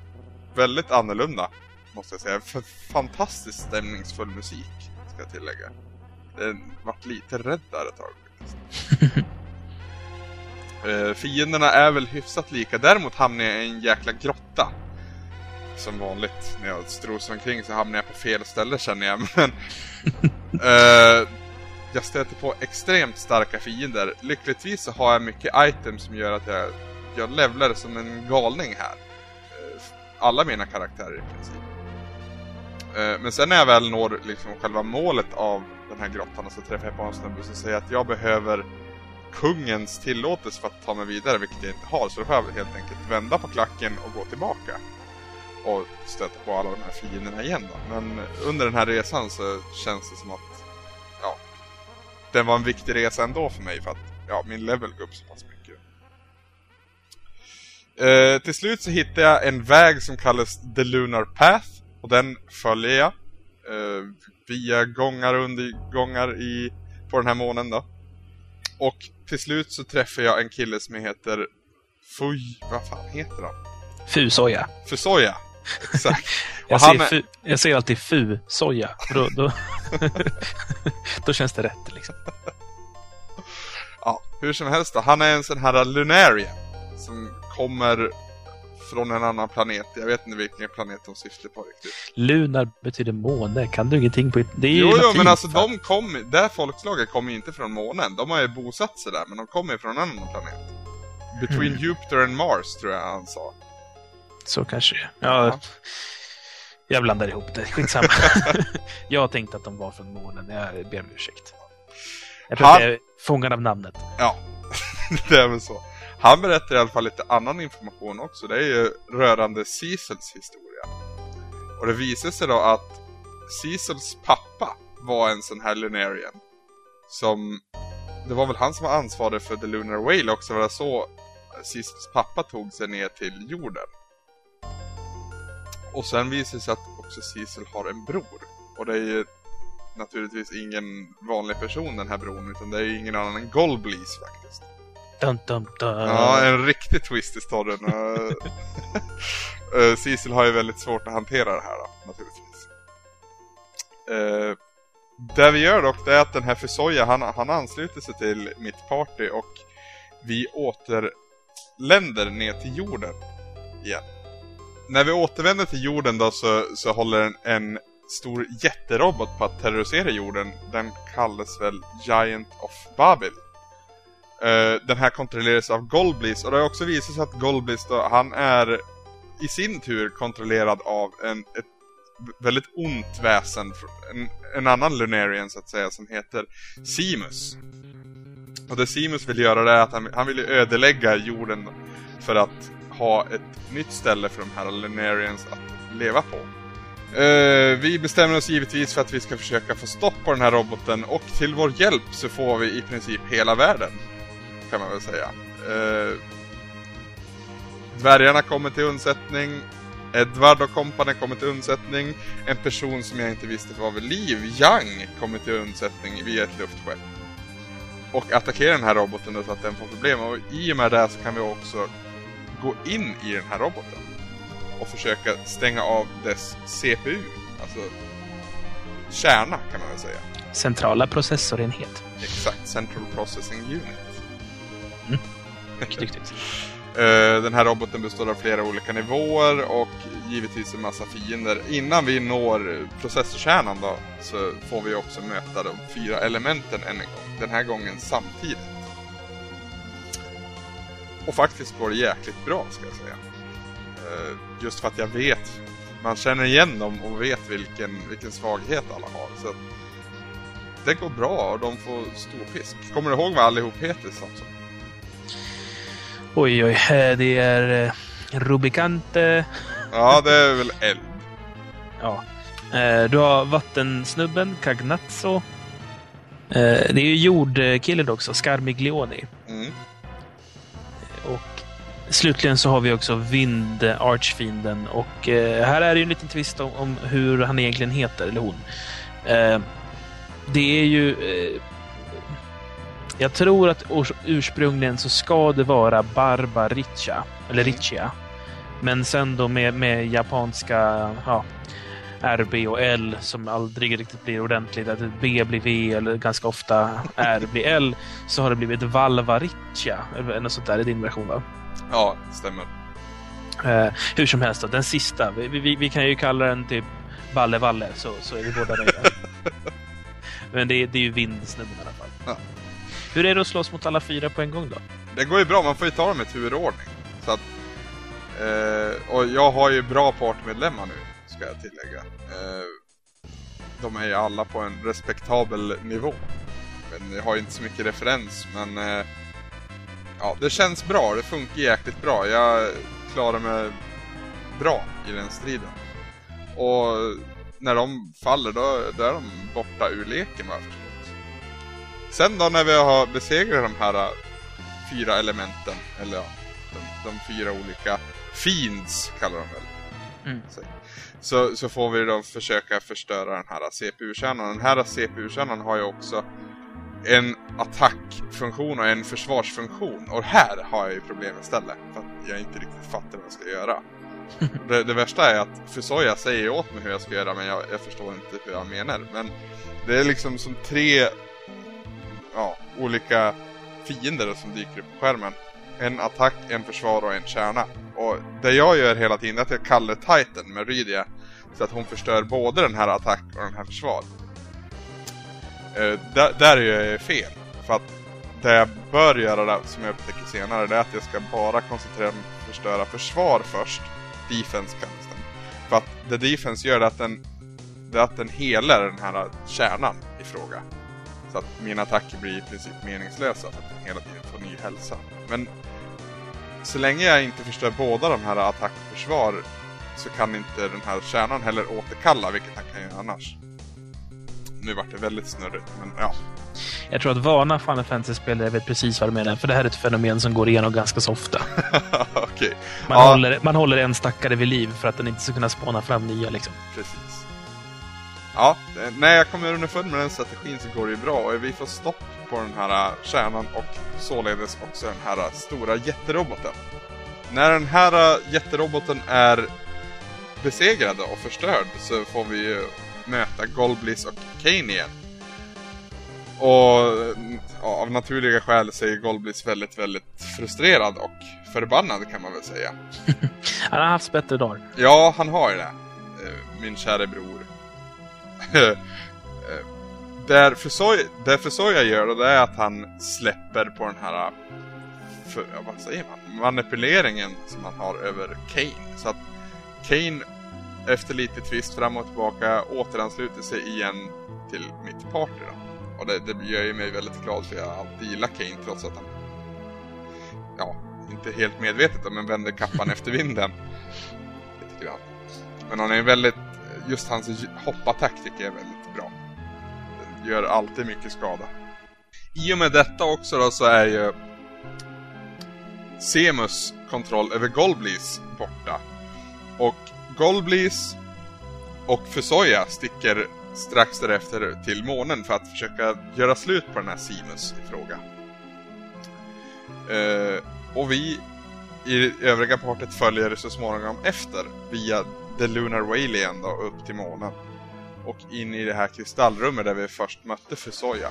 väldigt annorlunda, måste jag säga. För fantastiskt stämningsfull musik, ska jag tillägga. Jag vart lite rädd där ett tag faktiskt. uh, fienderna är väl hyfsat lika. Däremot hamnar jag i en jäkla grotta. Som vanligt när jag strosar omkring så hamnar jag på fel ställe känner jag. Men uh, jag stöter på extremt starka fiender. Lyckligtvis så har jag mycket items som gör att jag, jag levlar som en galning här alla mina karaktärer i princip. Eh, men sen när jag väl når liksom själva målet av den här grottan så träffar jag på en snubbe som säger att jag behöver kungens tillåtelse för att ta mig vidare, vilket jag inte har. Så då får jag helt enkelt vända på klacken och gå tillbaka. Och stöta på alla de här fienderna igen då. Men under den här resan så känns det som att, ja, den var en viktig resa ändå för mig för att, ja, min level går upp så pass mycket. Eh, till slut så hittar jag en väg som kallas The Lunar Path. Och den följer jag. Eh, via gångar och undergångar i, på den här månen då. Och till slut så träffar jag en kille som heter Fuj... Vad fan heter han? Fusoja. Fusoja. Exakt. jag, ser är... fu, jag säger alltid fu-soja. Då, då, då känns det rätt liksom. Ja, hur som helst då. Han är en sån här lunarian. Som kommer från en annan planet. Jag vet inte vilken planet de syftar på riktigt. Lunar betyder måne. Kan du ingenting på... Det är jo, jo, men alltså de kom... Det här folkslaget kommer ju inte från månen. De har ju bosatt sig där, men de kommer ju från en annan planet. Between mm. Jupiter and Mars, tror jag han sa. Så kanske det ja, ja. Jag blandar ihop det. Skitsamma. jag tänkte att de var från månen. Jag ber om ursäkt. Jag tror han... att jag är fångad av namnet. Ja, det är väl så. Han berättar i alla fall lite annan information också. Det är ju rörande Cecils historia. Och det visar sig då att Cecils pappa var en sån här Lunarian. Som... Det var väl han som var ansvarig för The Lunar Whale också. Var det så Cecils pappa tog sig ner till jorden. Och sen visar det sig att också Cecil har en bror. Och det är ju naturligtvis ingen vanlig person den här bron. Utan det är ju ingen annan än Golblees faktiskt. Dun, dun, dun. Ja, en riktig twist i storyn. uh, Cecil har ju väldigt svårt att hantera det här då, naturligtvis. Uh, det vi gör dock, det är att den här Fusoya, han, han ansluter sig till mitt party och vi återländer ner till jorden igen. När vi återvänder till jorden då så, så håller en, en stor jätterobot på att terrorisera jorden. Den kallas väl Giant of Babel. Uh, den här kontrolleras av Golblis och det har också visat sig att Golblis då, han är i sin tur kontrollerad av en, ett väldigt ont väsen, en, en annan Lunarian så att säga, som heter Simus. Och det Simus vill göra är att han, han vill ödelägga jorden för att ha ett nytt ställe för de här Lunarians att leva på. Uh, vi bestämmer oss givetvis för att vi ska försöka få stopp på den här roboten och till vår hjälp så får vi i princip hela världen. Kan man väl säga. Uh, dvärgarna kommer till undsättning. Edward och kompani kommer till undsättning. En person som jag inte visste var vid liv, Young, kommer till undsättning via ett luftskepp. Och attackerar den här roboten så att den får problem. Och i och med det så kan vi också gå in i den här roboten och försöka stänga av dess CPU. Alltså kärna kan man väl säga. Centrala processorenhet. Exakt, Central Processing Unit. Mm. Mycket duktigt. Eh, den här roboten består av flera olika nivåer och givetvis en massa fiender. Innan vi når processorkärnan då så får vi också möta de fyra elementen än en gång. Den här gången samtidigt. Och faktiskt går det jäkligt bra ska jag säga. Eh, just för att jag vet, man känner igen dem och vet vilken, vilken svaghet alla har. Så det går bra och de får stor pisk. Kommer du ihåg vad allihop heter Samson? Oj, oj. Det är eh, Rubicante. Ja, det är väl eld. Ja. Eh, Du har vattensnubben, Cagnazzo. Eh, Det är ju jordkillen också, Scarmiglioni. Mm. Och slutligen så har vi också Vind, Archfienden. Och här är det ju en liten twist om, hur han egentligen heter, eller hon. Det är ju... Jag tror att urs- ursprungligen så ska det vara Barbaricha, eller Mm. Richia. Men sen då med, med japanska ja, RB och L som aldrig riktigt blir ordentligt, att B blir V eller ganska ofta R blir L, så har det blivit Valvaricia, eller något sånt där i din version va? Ja, stämmer. Eh, hur som helst, då, den sista. Vi, vi, vi kan ju kalla den typ Balle Valle, så, så är vi båda nöjda. Men det, är- det är ju vindsnubben i alla fall. Ja. Hur är det att slåss mot alla fyra på en gång då? Det går ju bra, man får ju ta dem i turordning. Så att, eh, och jag har ju bra partmedlemmar nu, ska jag tillägga. Eh, de är ju alla på en respektabel nivå. Men jag har ju inte så mycket referens, men eh, ja, det känns bra. Det funkar jäkligt bra. Jag klarar mig bra i den striden. Och när de faller, då, då är de borta ur leken, vad jag. Sen då när vi har besegrat de här äh, fyra elementen, eller ja, de, de fyra olika fiends kallar de väl. Mm. Så, så får vi då försöka förstöra den här CPU-kärnan. Den här CPU-kärnan har ju också en attackfunktion och en försvarsfunktion. Och här har jag ju problem istället. För att jag inte riktigt fattar vad jag ska göra. det, det värsta är att Fusoya säger åt mig hur jag ska göra men jag, jag förstår inte hur jag menar. Men det är liksom som tre ja, olika fiender som dyker upp på skärmen. En attack, en försvar och en kärna. Och det jag gör hela tiden är att jag kallar Titan med Rydia. Så att hon förstör både den här attack och den här försvar. Eh, där, där gör jag fel. För att det jag bör göra, där, som jag upptäcker senare, det är att jag ska bara koncentrera mig på att förstöra försvar först. Defense kallas den. För att det defense gör det att den, det är att den helar den här kärnan i fråga. Så att mina attacker blir i princip meningslösa för att den hela tiden får ny hälsa. Men så länge jag inte förstör båda de här attack och försvar så kan inte den här kärnan heller återkalla, vilket han kan göra annars. Nu vart det väldigt snurrigt, men ja. Jag tror att vana Final Fantasy-spelare vet precis vad du menar, för det här är ett fenomen som går igenom ganska så ofta. Okej, Man, Ja. håller, man håller en stackare vid liv för att den inte ska kunna spåna fram nya liksom. precis. Ja, när jag kommer underfund med den strategin så går det ju bra och vi får stopp på den här eh, kärnan och således också den här eh, stora jätteroboten. När den här eh, jätteroboten är besegrad och förstörd så får vi ju möta Golblis och Kane igen. och ja, av naturliga skäl så är Golblis väldigt, väldigt frustrerad och förbannad kan man väl säga. han har haft bättre dagar. Ja, han har ju det. Min kära bror. Eh, där Fusoya, Fusoya gör det, det är att han släpper på den här för, vad säger man? manipuleringen som han har över Kane. Så att Kane efter lite twist fram och tillbaka återansluter sig igen till mitt party då. Och det, det gör ju mig väldigt glad för jag alltid gillar Kane trots att han ja, inte helt medvetet då, men vänder kappan efter vinden. Lite grann. Men han är väldigt, just hans hoppataktik är väldigt bra. Den gör alltid mycket skada. I och med detta också då så är ju Semus kontroll över Golblis borta. Och Golblis och Fusoya sticker strax därefter till månen för att försöka göra slut på den här Semus i fråga. Uh, och vi i övriga partiet följer så småningom efter via The Lunar Whale igen då, upp till månen. Och in i det här kristallrummet där vi först mötte Fusoya.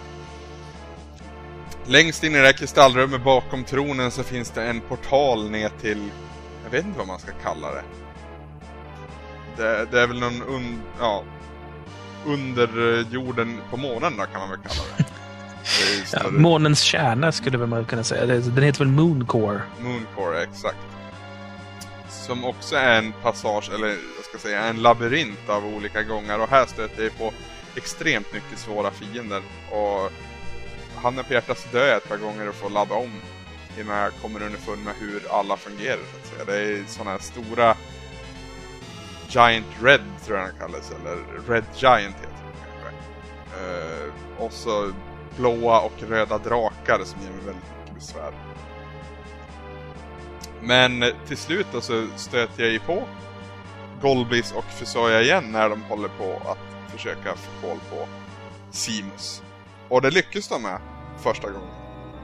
Längst in i det här kristallrummet bakom tronen så finns det en portal ner till... Jag vet inte vad man ska kalla det. Det, det är väl någon un, ja, under jorden på månen då kan man väl kalla det. det ja, månens kärna skulle man kunna säga. Den heter väl Mooncore? Mooncore, exakt. Som också är en passage, eller jag ska säga en labyrint av olika gångar Och här stöter jag på extremt mycket svåra fiender. Och handen på hjärtat dör jag ett par gånger och får ladda om innan jag kommer underfund med hur alla fungerar. Så att säga. Det är sådana här stora Giant Red tror jag den kallas, eller Red Giant heter den kanske. Uh, och så blåa och röda drakar som ger mig väldigt mycket besvär. Men till slut då så stöter jag ju på Golbis och Fusoya igen när de håller på att försöka få koll på Simus. Och det lyckas de med första gången.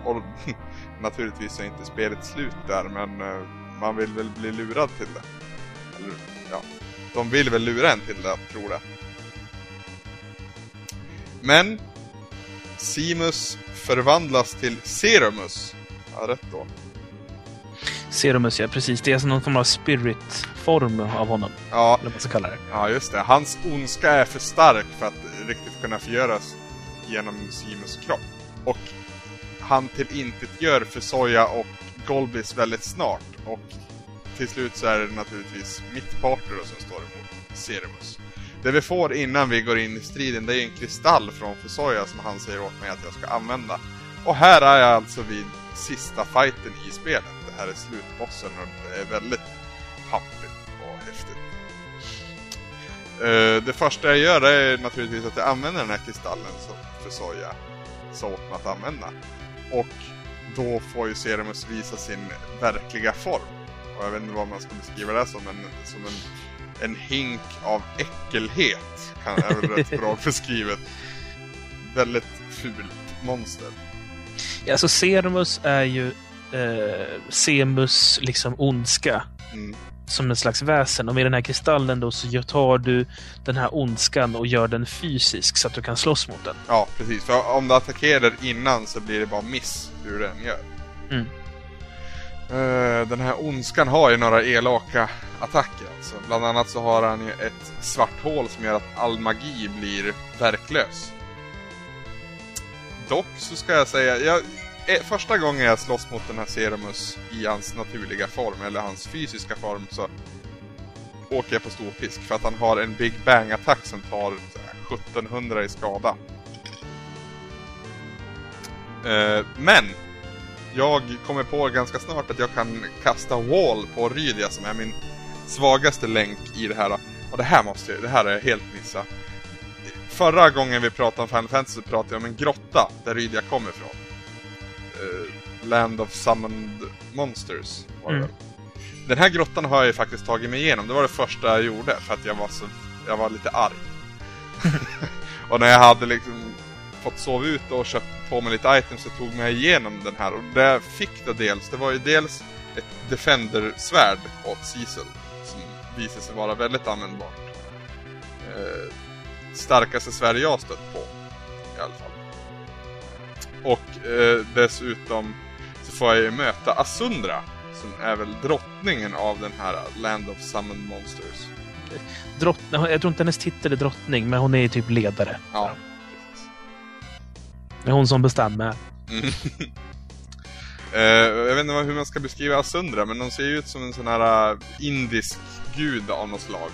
Och naturligtvis är inte spelet slut där, men eh, man vill väl bli lurad till det. Eller, ja. De vill väl lura en till det, tror det. Men Simus förvandlas till Serumus. Ja, rätt då. Serumus, ja precis. Det är alltså någon form av spirit-form av honom. Ja. Eller vad man ska kalla det. Ja, just det. Hans ondska är för stark för att riktigt kunna förgöras genom Simus kropp. Och han till intet gör för Soja och Golbis väldigt snart. Och till slut så är det naturligtvis mitt partner som står emot Ceremus. Det vi får innan vi går in i striden det är en kristall från Fusoya som han säger åt mig att jag ska använda. Och här är jag alltså vid sista fighten i spelet. Det här är slutbossen och det är väldigt pampigt och häftigt. Uh, det första jag gör är naturligtvis att jag använder den här kristallen som Fusoya sa åt mig att använda. Och då får ju Ceremus visa sin verkliga form. Och jag vet inte vad man ska beskriva det som, men som en en hink av äckelhet. Kan, är väl rätt bra beskrivet. Väldigt fult monster. Ja, alltså Serumus är ju eh, Semus liksom ondska. Mm. Som en slags väsen. Och med den här kristallen då så tar du den här ondskan och gör den fysisk så att du kan slåss mot den. Ja, precis. För om du attackerar innan så blir det bara miss hur den gör. Mm. Uh, den här ondskan har ju några elaka attacker alltså. Bland annat så har han ju ett svart hål som gör att all magi blir verklös. Dock så ska jag säga, jag, eh, första gången jag slåss mot den här Serumus i hans naturliga form, eller hans fysiska form, så åker jag på storpisk. För att han har en Big Bang-attack som tar 1700 i skada. Uh, men jag kommer på ganska snart att jag kan kasta wall på Rydia som är min svagaste länk i det här. Och det här måste jag, det här är jag helt missat. Förra gången vi pratade om Final Fantasy pratade jag om en grotta där Rydia kommer ifrån. Uh, Land of Summoned Monsters var det mm. Den här grottan har jag ju faktiskt tagit mig igenom. Det var det första jag gjorde för att jag var så, jag var lite arg. och när jag hade liksom fått sova ut och köpt på mig lite items så tog mig igenom den här. Och det jag fick det dels, det var ju dels ett Defender-svärd åt Cecil. Som visade sig vara väldigt användbart. Eh, starkaste svärd jag stött på. I alla fall. Och eh, dessutom så får jag ju möta Asundra. Som är väl drottningen av den här Land of Summoned Monsters. Drottning, jag tror inte hennes titel är drottning, men hon är typ ledare. Ja, Det är hon som bestämmer. Mm. Eh, jag vet inte hur man ska beskriva Asundra, men de ser ju ut som en sån här eh, indisk gud av något slag.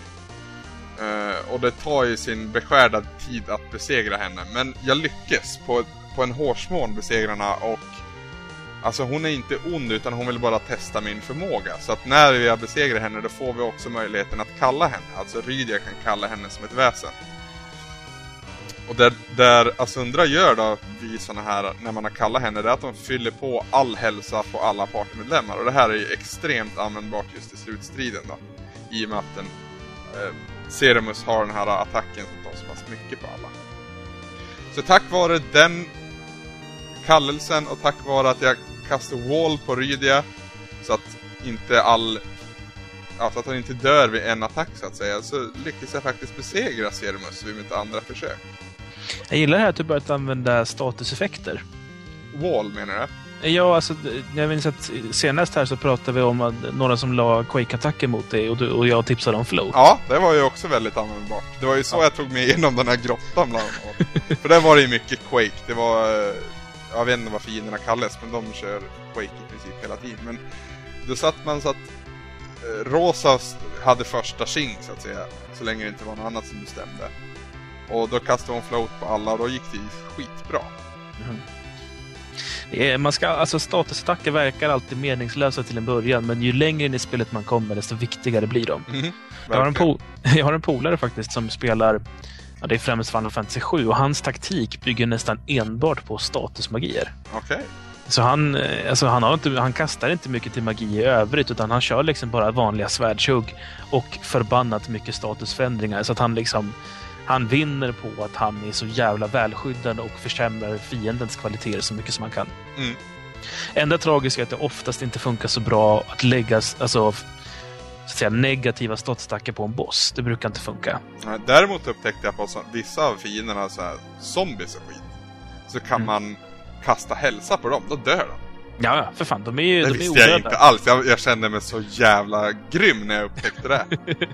Uh, och det tar ju sin beskärda tid att besegra henne, men jag lyckas på, på en hårsmån besegra henne och Alltså hon är inte ond utan hon vill bara testa min förmåga. Så att när vi har besegrat henne då får vi också möjligheten att kalla henne. Alltså Rydia kan kalla henne som ett väsen. Och där, där Asundra gör då vid såna här, när man har kallat henne, det är att de fyller på all hälsa på alla partymedlemmar. Och det här är ju extremt användbart just i slutstriden då. I och med att den, eh, Ceremus har den här attacken som tar så pass mycket på alla. Så tack vare den kallelsen och tack vare att jag kastar wall på Rydia så att inte all Ja, så att hon inte dör vid en attack så att säga, så lyckas jag faktiskt besegra Ceremus vid mitt andra försök. Jag gillar här att du börjat använda statuseffekter. Wall menar du? Ja, alltså, jag minns att senast här så pratade vi om att några som la Quake-attacker mot dig och, du, och jag tipsade om flow. Ja, det var ju också väldigt användbart. Det var ju så jag tog mig igenom den här grottan bland annat. För där var det ju mycket Quake. Det var... eh, Jag vet inte vad fienderna kallas, men de kör Quake i princip hela tiden. Men då satt man så att eh, Rosa hade första tjing så att säga. Så länge det inte var något annat som bestämde. Och då kastade hon float på alla och då gick det ju skitbra. Det är- Man ska, alltså statusattacker verkar alltid meningslösa till en början, men ju längre in i spelet man kommer, desto viktigare blir de. Mhm, Jag har, en jag har en polare faktiskt som spelar, ja, det är främst Final Fantasy 7 och hans taktik bygger nästan enbart på statusmagier. Okej. Så han, eh, alltså han, har inte, han kastar inte mycket till magi i övrigt utan han kör liksom bara vanliga svärdshugg och förbannat mycket statusförändringar. Så att han liksom han vinner på att han är så jävla välskyddad och försämrar fiendens kvaliteter så mycket som han kan. Mm. Enda tragiska är att det oftast inte funkar så bra att lägga alltså, så att säga, negativa statsattacker på en boss. Det brukar inte funka. Däremot upptäckte jag på vissa av fienderna, så här, zombies och skit, så kan Mm. man kasta hälsa på dem, då dör de. Ja, för fan. De är ju Det de är visste jag odöda. inte alls. Jag, jag kände mig så jävla grym när jag upptäckte det.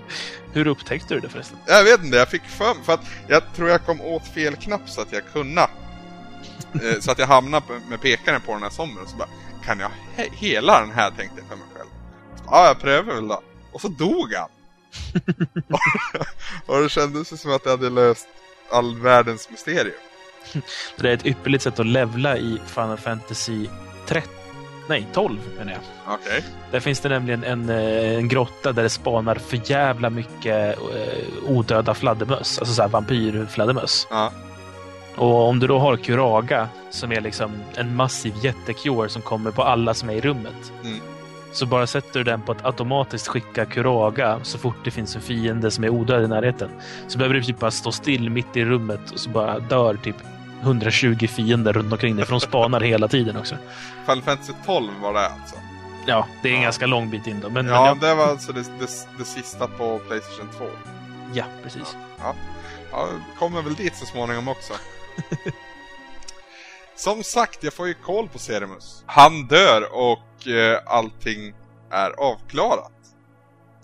Hur upptäckte du det förresten? jag vet inte, jag fick för för att jag tror jag kom åt fel knapp så att jag kunde. Eh, så att jag hamnade på- med pekaren på den här zombien och så bara Kan jag he- hela den här tänkte jag för mig själv. Så, Ja, jag prövar väl då. Och så dog han. och det kändes ju som att jag hade löst all världens mysterium. Det är ett ypperligt sätt att levla i Final Fantasy 13. Nej, 12 menar jag. Okej. Där finns det nämligen en, eh, en grotta där det spanar för jävla mycket eh, odöda fladdermöss. Alltså såhär vampyrfladdermöss. Ja. Och om du då har Kuraga som är liksom en massiv jättekjor som kommer på alla som är i rummet. Mm. Så bara sätter du den på att automatiskt skicka Kuraga så fort det finns en fiende som är odöd i närheten. Så behöver du typ bara stå still mitt i rummet och så bara dör typ 120 fiender runt omkring dig för de spanar hela tiden också. Final Fantasy 12 var det alltså. Ja, det är en Ja. ganska lång bit in då. Men, Ja, men det var alltså det, det, det sista på Playstation 2. ja, precis. Ja, kommer väl dit så småningom också. Som sagt, jag får ju koll på Ceremus. Han dör och eh, allting är avklarat.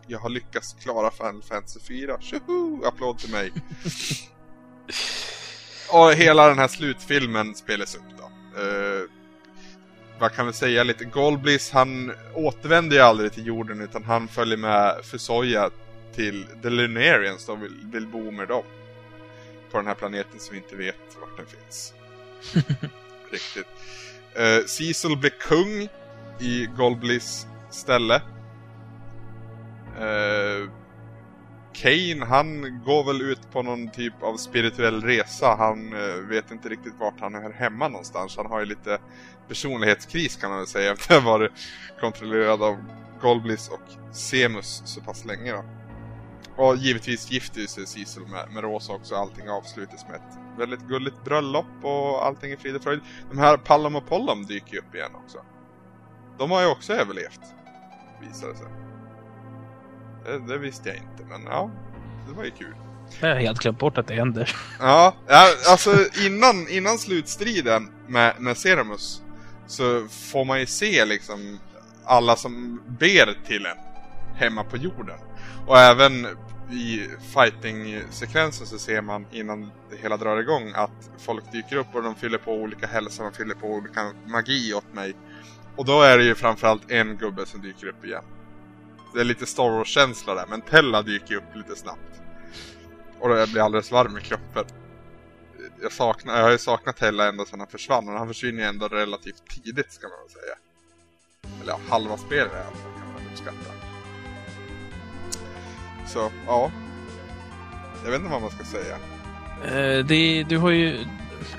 Jag har lyckats klara Final Fantasy 4. Tjoho! Applåd till mig. och hela den här slutfilmen spelas upp då. Eh, vad kan vi säga lite? Golbliss, han återvänder ju aldrig till jorden utan han följer med Fusoya till The Lunarians då vill, vill bo med dem. På den här planeten som vi inte vet vart den finns. Riktigt. Uh, Cecil blir kung i Golbliss ställe. Uh, Kane, han går väl ut på någon typ av spirituell resa. Han eh, vet inte riktigt vart han hör hemma någonstans. Han har ju lite personlighetskris kan man väl säga efter att ha varit kontrollerad av Golblis och Semus så pass länge då. Och givetvis gifter sig Cecil med, med Rosa också. Allting avslutas med ett väldigt gulligt bröllop och allting är frid och fröjd. De här Palom och Pollom dyker ju upp igen också. De har ju också överlevt. Visar det sig. Det, det visste jag inte, men ja. Det var ju kul. Jag har helt glömt bort att det händer. Ja, ja alltså innan, innan slutstriden med, med Ceramus så får man ju se liksom alla som ber till en hemma på jorden. Och även i fighting-sekvensen så ser man innan det hela drar igång att folk dyker upp och de fyller på olika hälsa, de fyller på olika magi åt mig. Och då är det ju framförallt en gubbe som dyker upp igen. Det är lite Star Wars-känsla där, men Tella dyker upp lite snabbt. Och då blir jag alldeles varm i kroppen. Jag, saknar, jag har ju saknat Tella ända sedan han försvann, och han försvinner ju ändå relativt tidigt ska man väl säga. Eller ja, halva spelet i alla fall kan man uppskatta. Så, ja. Jag vet inte vad man ska säga. Eh, det, du har ju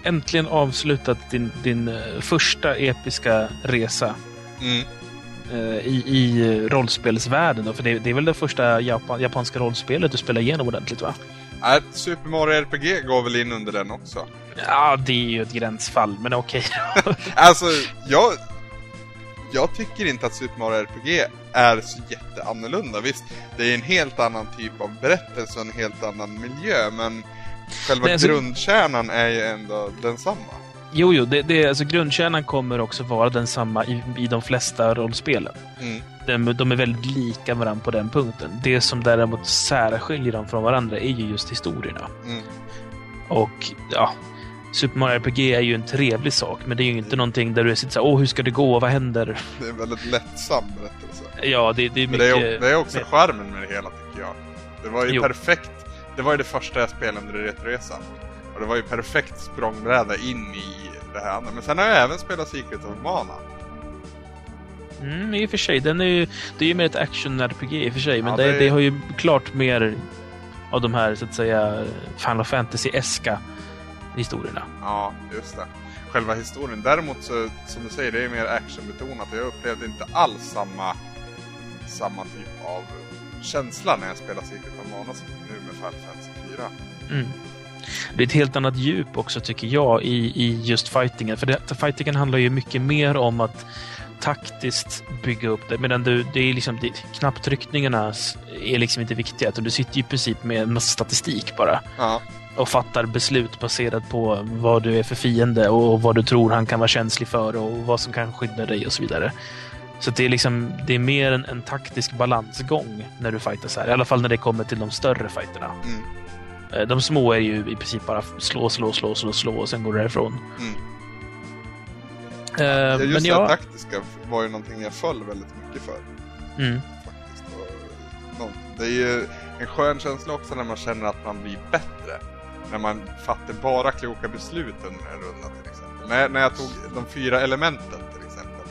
äntligen avslutat din, din eh, första episka resa Mm. Eh, i, i rollspelsvärlden. Då, för det, det är väl det första Japan, japanska rollspelet du spelar igenom ordentligt va? Äh, Super Mario RPG går väl in under den också. Ja, det är ju ett gränsfall, men okej. Alltså, jag... Jag tycker inte att Super Mario RPG är så jätteannorlunda. Visst, det är en helt annan typ av berättelse och en helt annan miljö, men själva Nej, alltså- grundkärnan är ju ändå densamma. Jo, jo, det, det, alltså, grundkärnan kommer också vara densamma i, i de flesta rollspelen. Mm. De, de är väldigt lika varandra på den punkten. Det som däremot särskiljer dem från varandra är ju just historierna. Mm. Och ja, Super Mario RPG är ju en trevlig sak, men det är ju inte någonting där du sitter såhär, åh hur ska det gå, vad händer? Det är en väldigt lättsam berättelse. Ja, det, det är mycket... det är, det är också mer- charmen med det hela tycker jag. Det var ju Jo. perfekt. Det var ju det första jag spelade under Retroresan. Och det var ju perfekt språngbräda in i det här andra. Men sen har jag även spelat Secret of Mana. Mm, i och för sig. Den är ju, det är ju mer ett action-RPG i och för sig, men Ja, det, det- det har ju klart mer av de här, så att säga, Final Fantasy-eska historierna. Ja, just det. Själva historien. Däremot så, som du säger, det är mer actionbetonat. Jag upplevde inte alls samma, samma typ av känsla när jag spelar Secret of Mana som nu med Final Fantasy 4. Mm. Det är ett helt annat djup också, tycker jag, i, i just fightingen. För det, fightingen handlar ju mycket mer om att taktiskt bygga upp det. Medan du, det är liksom, det, knapptryckningarna är liksom inte viktiga. utan Du sitter ju i princip med en massa statistik bara. Ja, och fattar beslut baserat på vad du är för fiende och vad du tror han kan vara känslig för och vad som kan skydda dig och så vidare. Så det är liksom, det är mer en, en taktisk balansgång när du fightas här. I alla fall när det kommer till de större fighterna. Mm. Eh, De små är ju i princip bara slå, slå, slå, slå, slå och sen går du därifrån. Mm. Eh, Ja, men just det ja, här taktiska var ju någonting jag föll väldigt mycket för. mm, faktiskt. Och, det är ju en skön känsla också när man känner att man blir bättre. När man fattar bara kloka beslut under en runda till exempel. När, när jag tog de fyra elementen till exempel.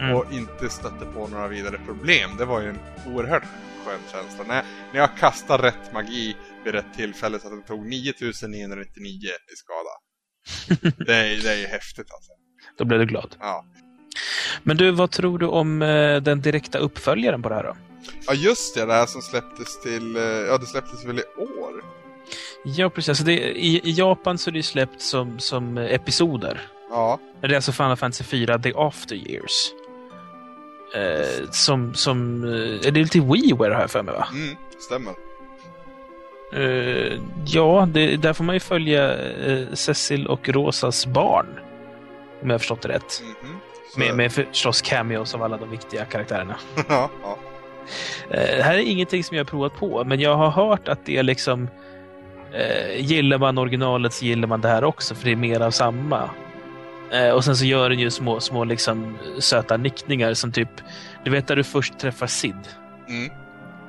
mm. Och inte stötte på några vidare problem. Det var ju en oerhört skön känsla. När, när jag kastade rätt magi vid rätt tillfälle så att den tog 9999 i skada. det, är, det är ju häftigt alltså. Då blev du glad. Ja. Men du, vad tror du om eh, den direkta uppföljaren på det här då? ja, just det. Det här som släpptes till... eh, Ja, det släpptes väl i år? Ja, precis. Alltså det, i, I Japan så är det släppt som, som episoder. Ja. Det är alltså Final Fantasy 4 The After Years. Eh, som, som, eh, är det lite WiiWare har jag för mig va? Mm, stämmer. Eh, ja, det, där får man ju följa eh, Cecil och Rosas barn. Om jag har förstått det rätt. Mhm. Så- Med, med förstås cameos av alla de viktiga karaktärerna. ja, ja. Det här är ingenting som jag har provat på, men jag har hört att det är liksom... Gillar man originalet så gillar man det här också, för det är mer av samma. Och sen så gör den ju små, små liksom, söta nickningar som typ... Du vet där du först träffar Sid. Mm.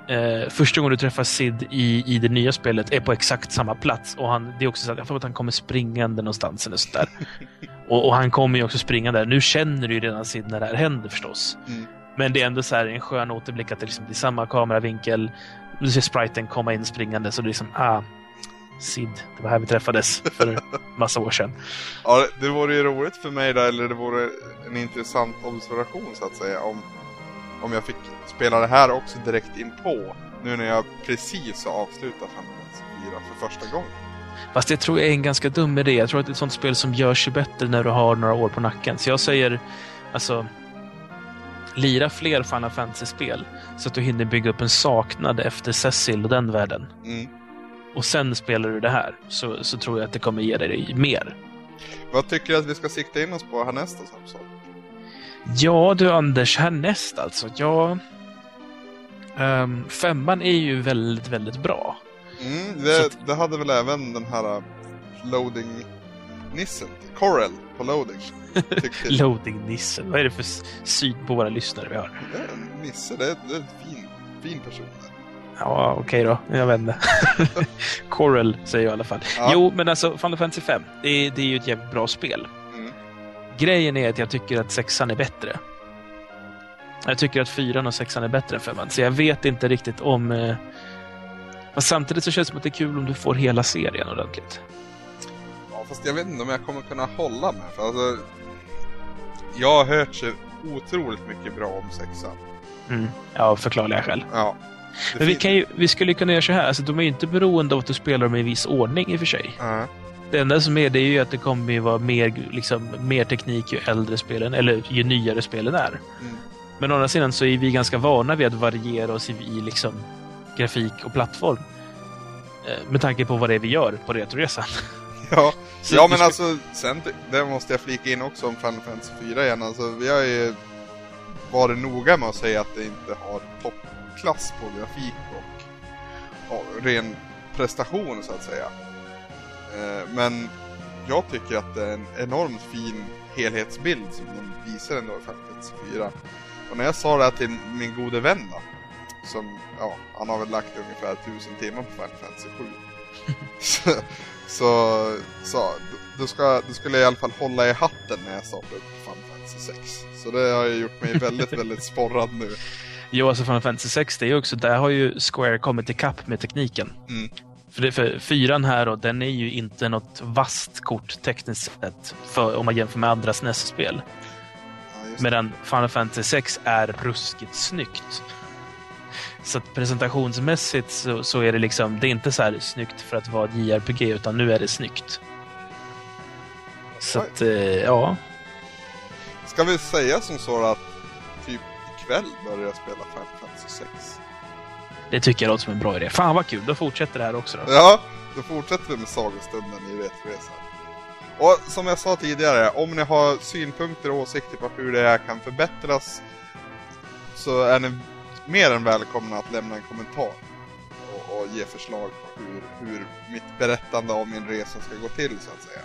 Eh, första gången du träffar Sid i, i det nya spelet är på exakt samma plats. Och han, det är också så att jag får att han kommer springande någonstans eller sådär. och, och han kommer ju också springande. Nu känner du ju redan Sid när det här händer förstås. Mm. Men det är ändå så här en skön återblick att det, liksom, är samma kameravinkel. Du ser spriten komma in springande så det är liksom, ah, Sid, det var här vi träffades för massa år sedan. ja, det- det vore ju roligt för mig där, eller det vore en intressant observation så att säga, om, om jag fick spela det här också direkt in på nu när jag precis har avslutat Fantasy 4 för första gången. Fast det tror jag är en ganska dum idé. Jag tror att det är ett sånt spel som gör sig bättre när du har några år på nacken. Så jag säger, alltså, lira fler Final Fantasy-spel så att du hinner bygga upp en saknad efter Cecil och den världen. Mm. Och sen spelar du det här, så, så tror jag att det kommer ge dig mer. Vad tycker du att vi ska sikta in oss på härnäst då, Samson? Ja du Anders, härnäst alltså. Ja, um, femman är ju väldigt, väldigt bra. Mm, det, det hade väl även den här uh, loading-nissen, Corel på loading. loading-nissen, vad är det för syn på våra lyssnare vi har? Det är en nisse, det är, det är en fin, fin person. Ja, okej okay då. Jag vet inte. Corel säger jag i alla fall. Ja. Jo, men alltså Final Fantasy 5, det det är ju ett jävligt bra spel. Grejen är att jag tycker att sexan är bättre. Jag tycker att fyran och sexan är bättre än femman, så jag vet inte riktigt om... Eh... Samtidigt så känns det som att det är kul om du får hela serien ordentligt. Ja, fast jag vet inte om jag kommer kunna hålla med. För alltså, jag har hört så otroligt mycket bra om sexan. Mm. Ja, förklarliga skäl. Ja. Men vi, kan ju, vi skulle kunna göra så här, alltså, de är ju inte beroende av att du spelar dem i viss ordning i och för sig. Uh. Det enda som är det är ju att det kommer ju vara mer, liksom, mer teknik ju äldre spelen, eller ju nyare spelen är. Mm. Men å andra sidan så är vi ganska vana vid att variera oss i, liksom, grafik och plattform. Eh, med tanke på vad det är vi gör på Retroresan. Ja, ja men alltså, sen, det måste jag flika in också om Final Fantasy 4 igen. Alltså, vi har ju varit noga med att säga att det inte har toppklass på grafik och, och ren prestation så att säga. Eh, men jag tycker att det är en enormt fin helhetsbild som de visar ändå i Final Fantasy 4. Och när jag sa det här till min gode vän då, som, ja, han har väl lagt ungefär tusen timmar på Final Fantasy 7. så, så, så då, ska, då skulle i alla fall hålla i hatten när jag startade upp Final Fantasy 6. Så det har ju gjort mig väldigt, väldigt sporrad nu. Jo, alltså Final Fantasy 6, det är ju också, där har ju Square kommit ikapp med tekniken. Mm. För, det, för fyran här och den är ju inte något vasst kort tekniskt sett för, om man jämför med andra SNES-spel. Medan Final Fantasy 6 är ruskigt snyggt. Så att presentationsmässigt så, så, är det liksom, det är inte så här snyggt för att vara ett JRPG, utan nu är det snyggt. Så att, eh, ja. Ska vi säga som så att typ ikväll börjar jag spela Final Fantasy 6? Det tycker jag låter som en bra idé. Fan vad kul, då fortsätter det här också då. Ja, då fortsätter vi med sagostunden i Retroresan. Och som jag sa tidigare, om ni har synpunkter och åsikter på hur det här kan förbättras så är ni mer än välkomna att lämna en kommentar och, och ge förslag på hur, hur mitt berättande av min resa ska gå till så att säga.